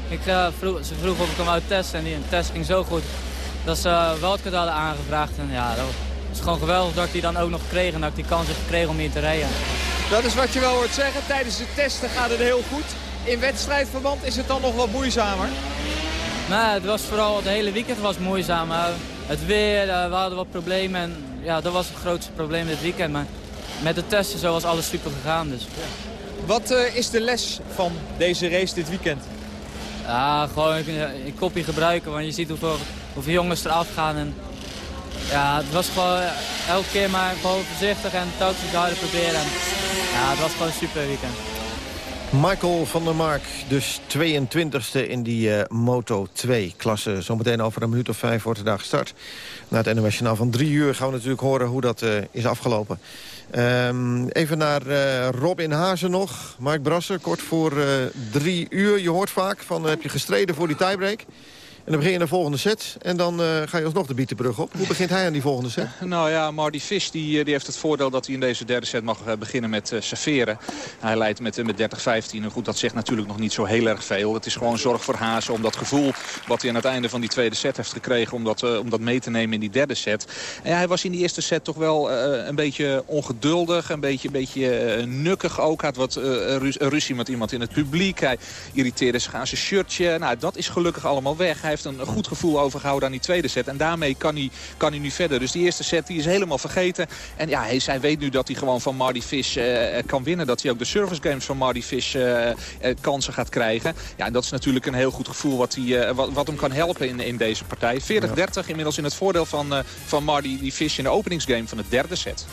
Ik, vroeg, ze vroegen of ik hem wou testen en die test ging zo goed dat ze wel het hadden aangevraagd. En ja, dat is gewoon geweldig dat ik die dan ook nog kreeg en dat ik die kans heb gekregen om hier te rijden. Dat is wat je wel hoort zeggen. Tijdens de testen gaat het heel goed. In wedstrijdverband is het dan nog wat moeizamer? Nee, het was vooral het hele weekend was moeizaam. Het weer, we hadden wat problemen. En ja, dat was het grootste probleem dit weekend. Maar met de testen zo was alles super gegaan. Dus. Wat uh, is de les van deze race dit weekend? Ja, gewoon een kopje gebruiken. Want je ziet hoeveel, hoeveel jongens eraf gaan. En, ja, het was gewoon elke keer maar gewoon voorzichtig en telkens harder proberen. En, ja, het was gewoon een super weekend. Michael van der Mark, dus 22e in die uh, Moto 2-klasse. Zometeen over een minuut of vijf wordt de dag gestart. Na het NOS van drie uur gaan we natuurlijk horen hoe dat uh, is afgelopen. Um, even naar uh, Robin Hazen nog. Mark Brasser, kort voor drie uur. Je hoort vaak van heb je gestreden voor die tiebreak. En dan begin je de volgende set. En dan uh, ga je alsnog de Bietenbrug op. Hoe begint hij aan die volgende set? Nou ja, Marty Fish die, die heeft het voordeel dat hij in deze derde set mag uh, beginnen met serveren. Hij leidt met, met 30-15. En goed, dat zegt natuurlijk nog niet zo heel erg veel. Het is gewoon zorg voor Hazen om dat gevoel wat hij aan het einde van die tweede set heeft gekregen... om dat, om dat mee te nemen in die derde set. En ja, hij was in die eerste set toch wel een beetje ongeduldig. Een beetje, een beetje nukkig ook. Hij had wat ruzie met iemand in het publiek. Hij irriteerde zich aan zijn shirtje. Nou, dat is gelukkig allemaal weg. Hij heeft een goed gevoel overgehouden aan die tweede set. En daarmee kan hij, kan hij nu verder. Dus die eerste set die is helemaal vergeten. En ja, hij, hij weet nu dat hij gewoon van Marty Fish uh, kan winnen. Dat hij ook de service games van Marty Fish uh, kansen gaat krijgen. Ja, en dat is natuurlijk een heel goed gevoel wat, hij, wat, wat hem kan helpen in, in deze partij. 40-30 inmiddels in het voordeel van, van Marty die Fish in de openingsgame van de derde set.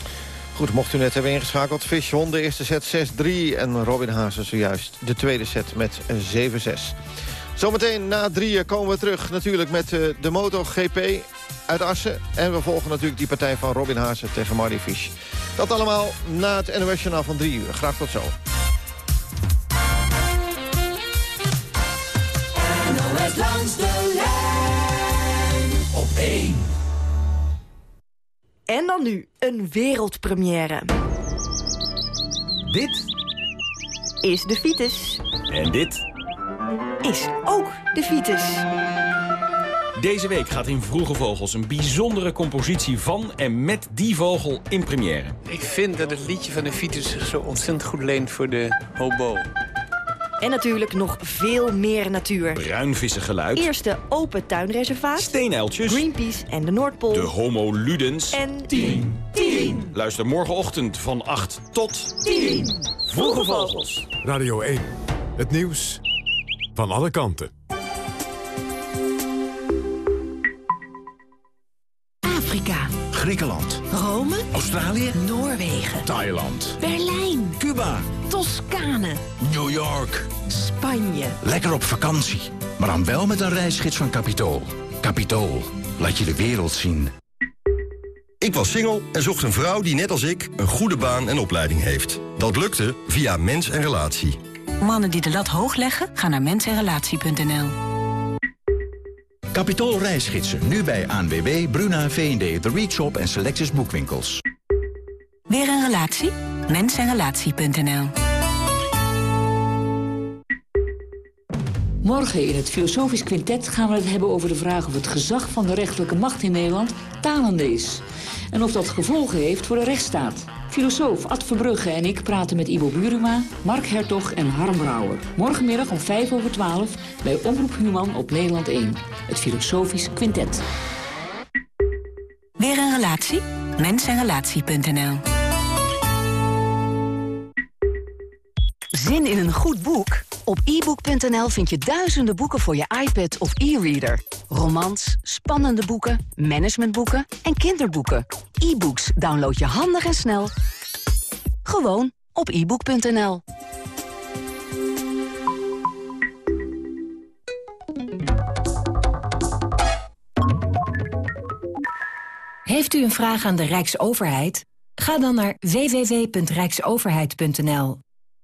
Goed, mocht u net hebben ingeschakeld. Fish won de eerste set 6-3 en Robin Hazen zojuist de tweede set met 7-6. Zometeen na drieën komen we terug natuurlijk met uh, de MotoGP uit Assen. En we volgen natuurlijk die partij van Robin Haase tegen Marty Fish. Dat allemaal na het NOS Journaal van drie uur. Graag tot zo. NOS langs de lijn op 1. En dan nu een wereldpremière. Dit is de Vitus. En dit is ook de Vitus. Deze week gaat in Vroege Vogels een bijzondere compositie van en met die vogel in première. Ik vind dat het liedje van de Vitus zich zo ontzettend goed leent voor de hobo. En natuurlijk nog veel meer natuur. Bruinvissengeluid. Eerste open tuinreservaat. Steenuiltjes. Greenpeace en de Noordpool. De Homo Ludens. En 10. 10. Luister morgenochtend van 8 tot 10. Vroege Vogels. Radio 1. Het nieuws van alle kanten. Afrika. Griekenland. Rome. Australië. Noorwegen. Thailand. Berlijn. Cuba. Toscane. New York. Spanje. Lekker op vakantie. Maar dan wel met een reisgids van Capitool. Capitool. Laat je de wereld zien. Ik was single en zocht een vrouw die net als ik een goede baan en opleiding heeft. Dat lukte via Mens en Relatie. Mannen die de lat hoog leggen, gaan naar mensenrelatie.nl. Capitool reisgidsen, nu bij ANWB, Bruna, V&D, The Reach Shop en Selectus Boekwinkels. Weer een relatie? Mensenrelatie.nl Morgen in het Filosofisch Quintet gaan we het hebben over de vraag of het gezag van de rechterlijke macht in Nederland talende is. En of dat gevolgen heeft voor de rechtsstaat. Filosoof Ad Verbrugge en ik praten met Ivo Buruma, Mark Hertog en Harm Brouwer. Morgenmiddag om 5 over 12 bij Omroep Human op Nederland 1. Het Filosofisch Quintet. Weer een relatie? Mensenrelatie.nl Zin in een goed boek? Op ebook.nl vind je duizenden boeken voor je iPad of e-reader. Romans, spannende boeken, managementboeken en kinderboeken. E-books download je handig en snel. Gewoon op ebook.nl. Heeft u een vraag aan de Rijksoverheid? Ga dan naar www.rijksoverheid.nl.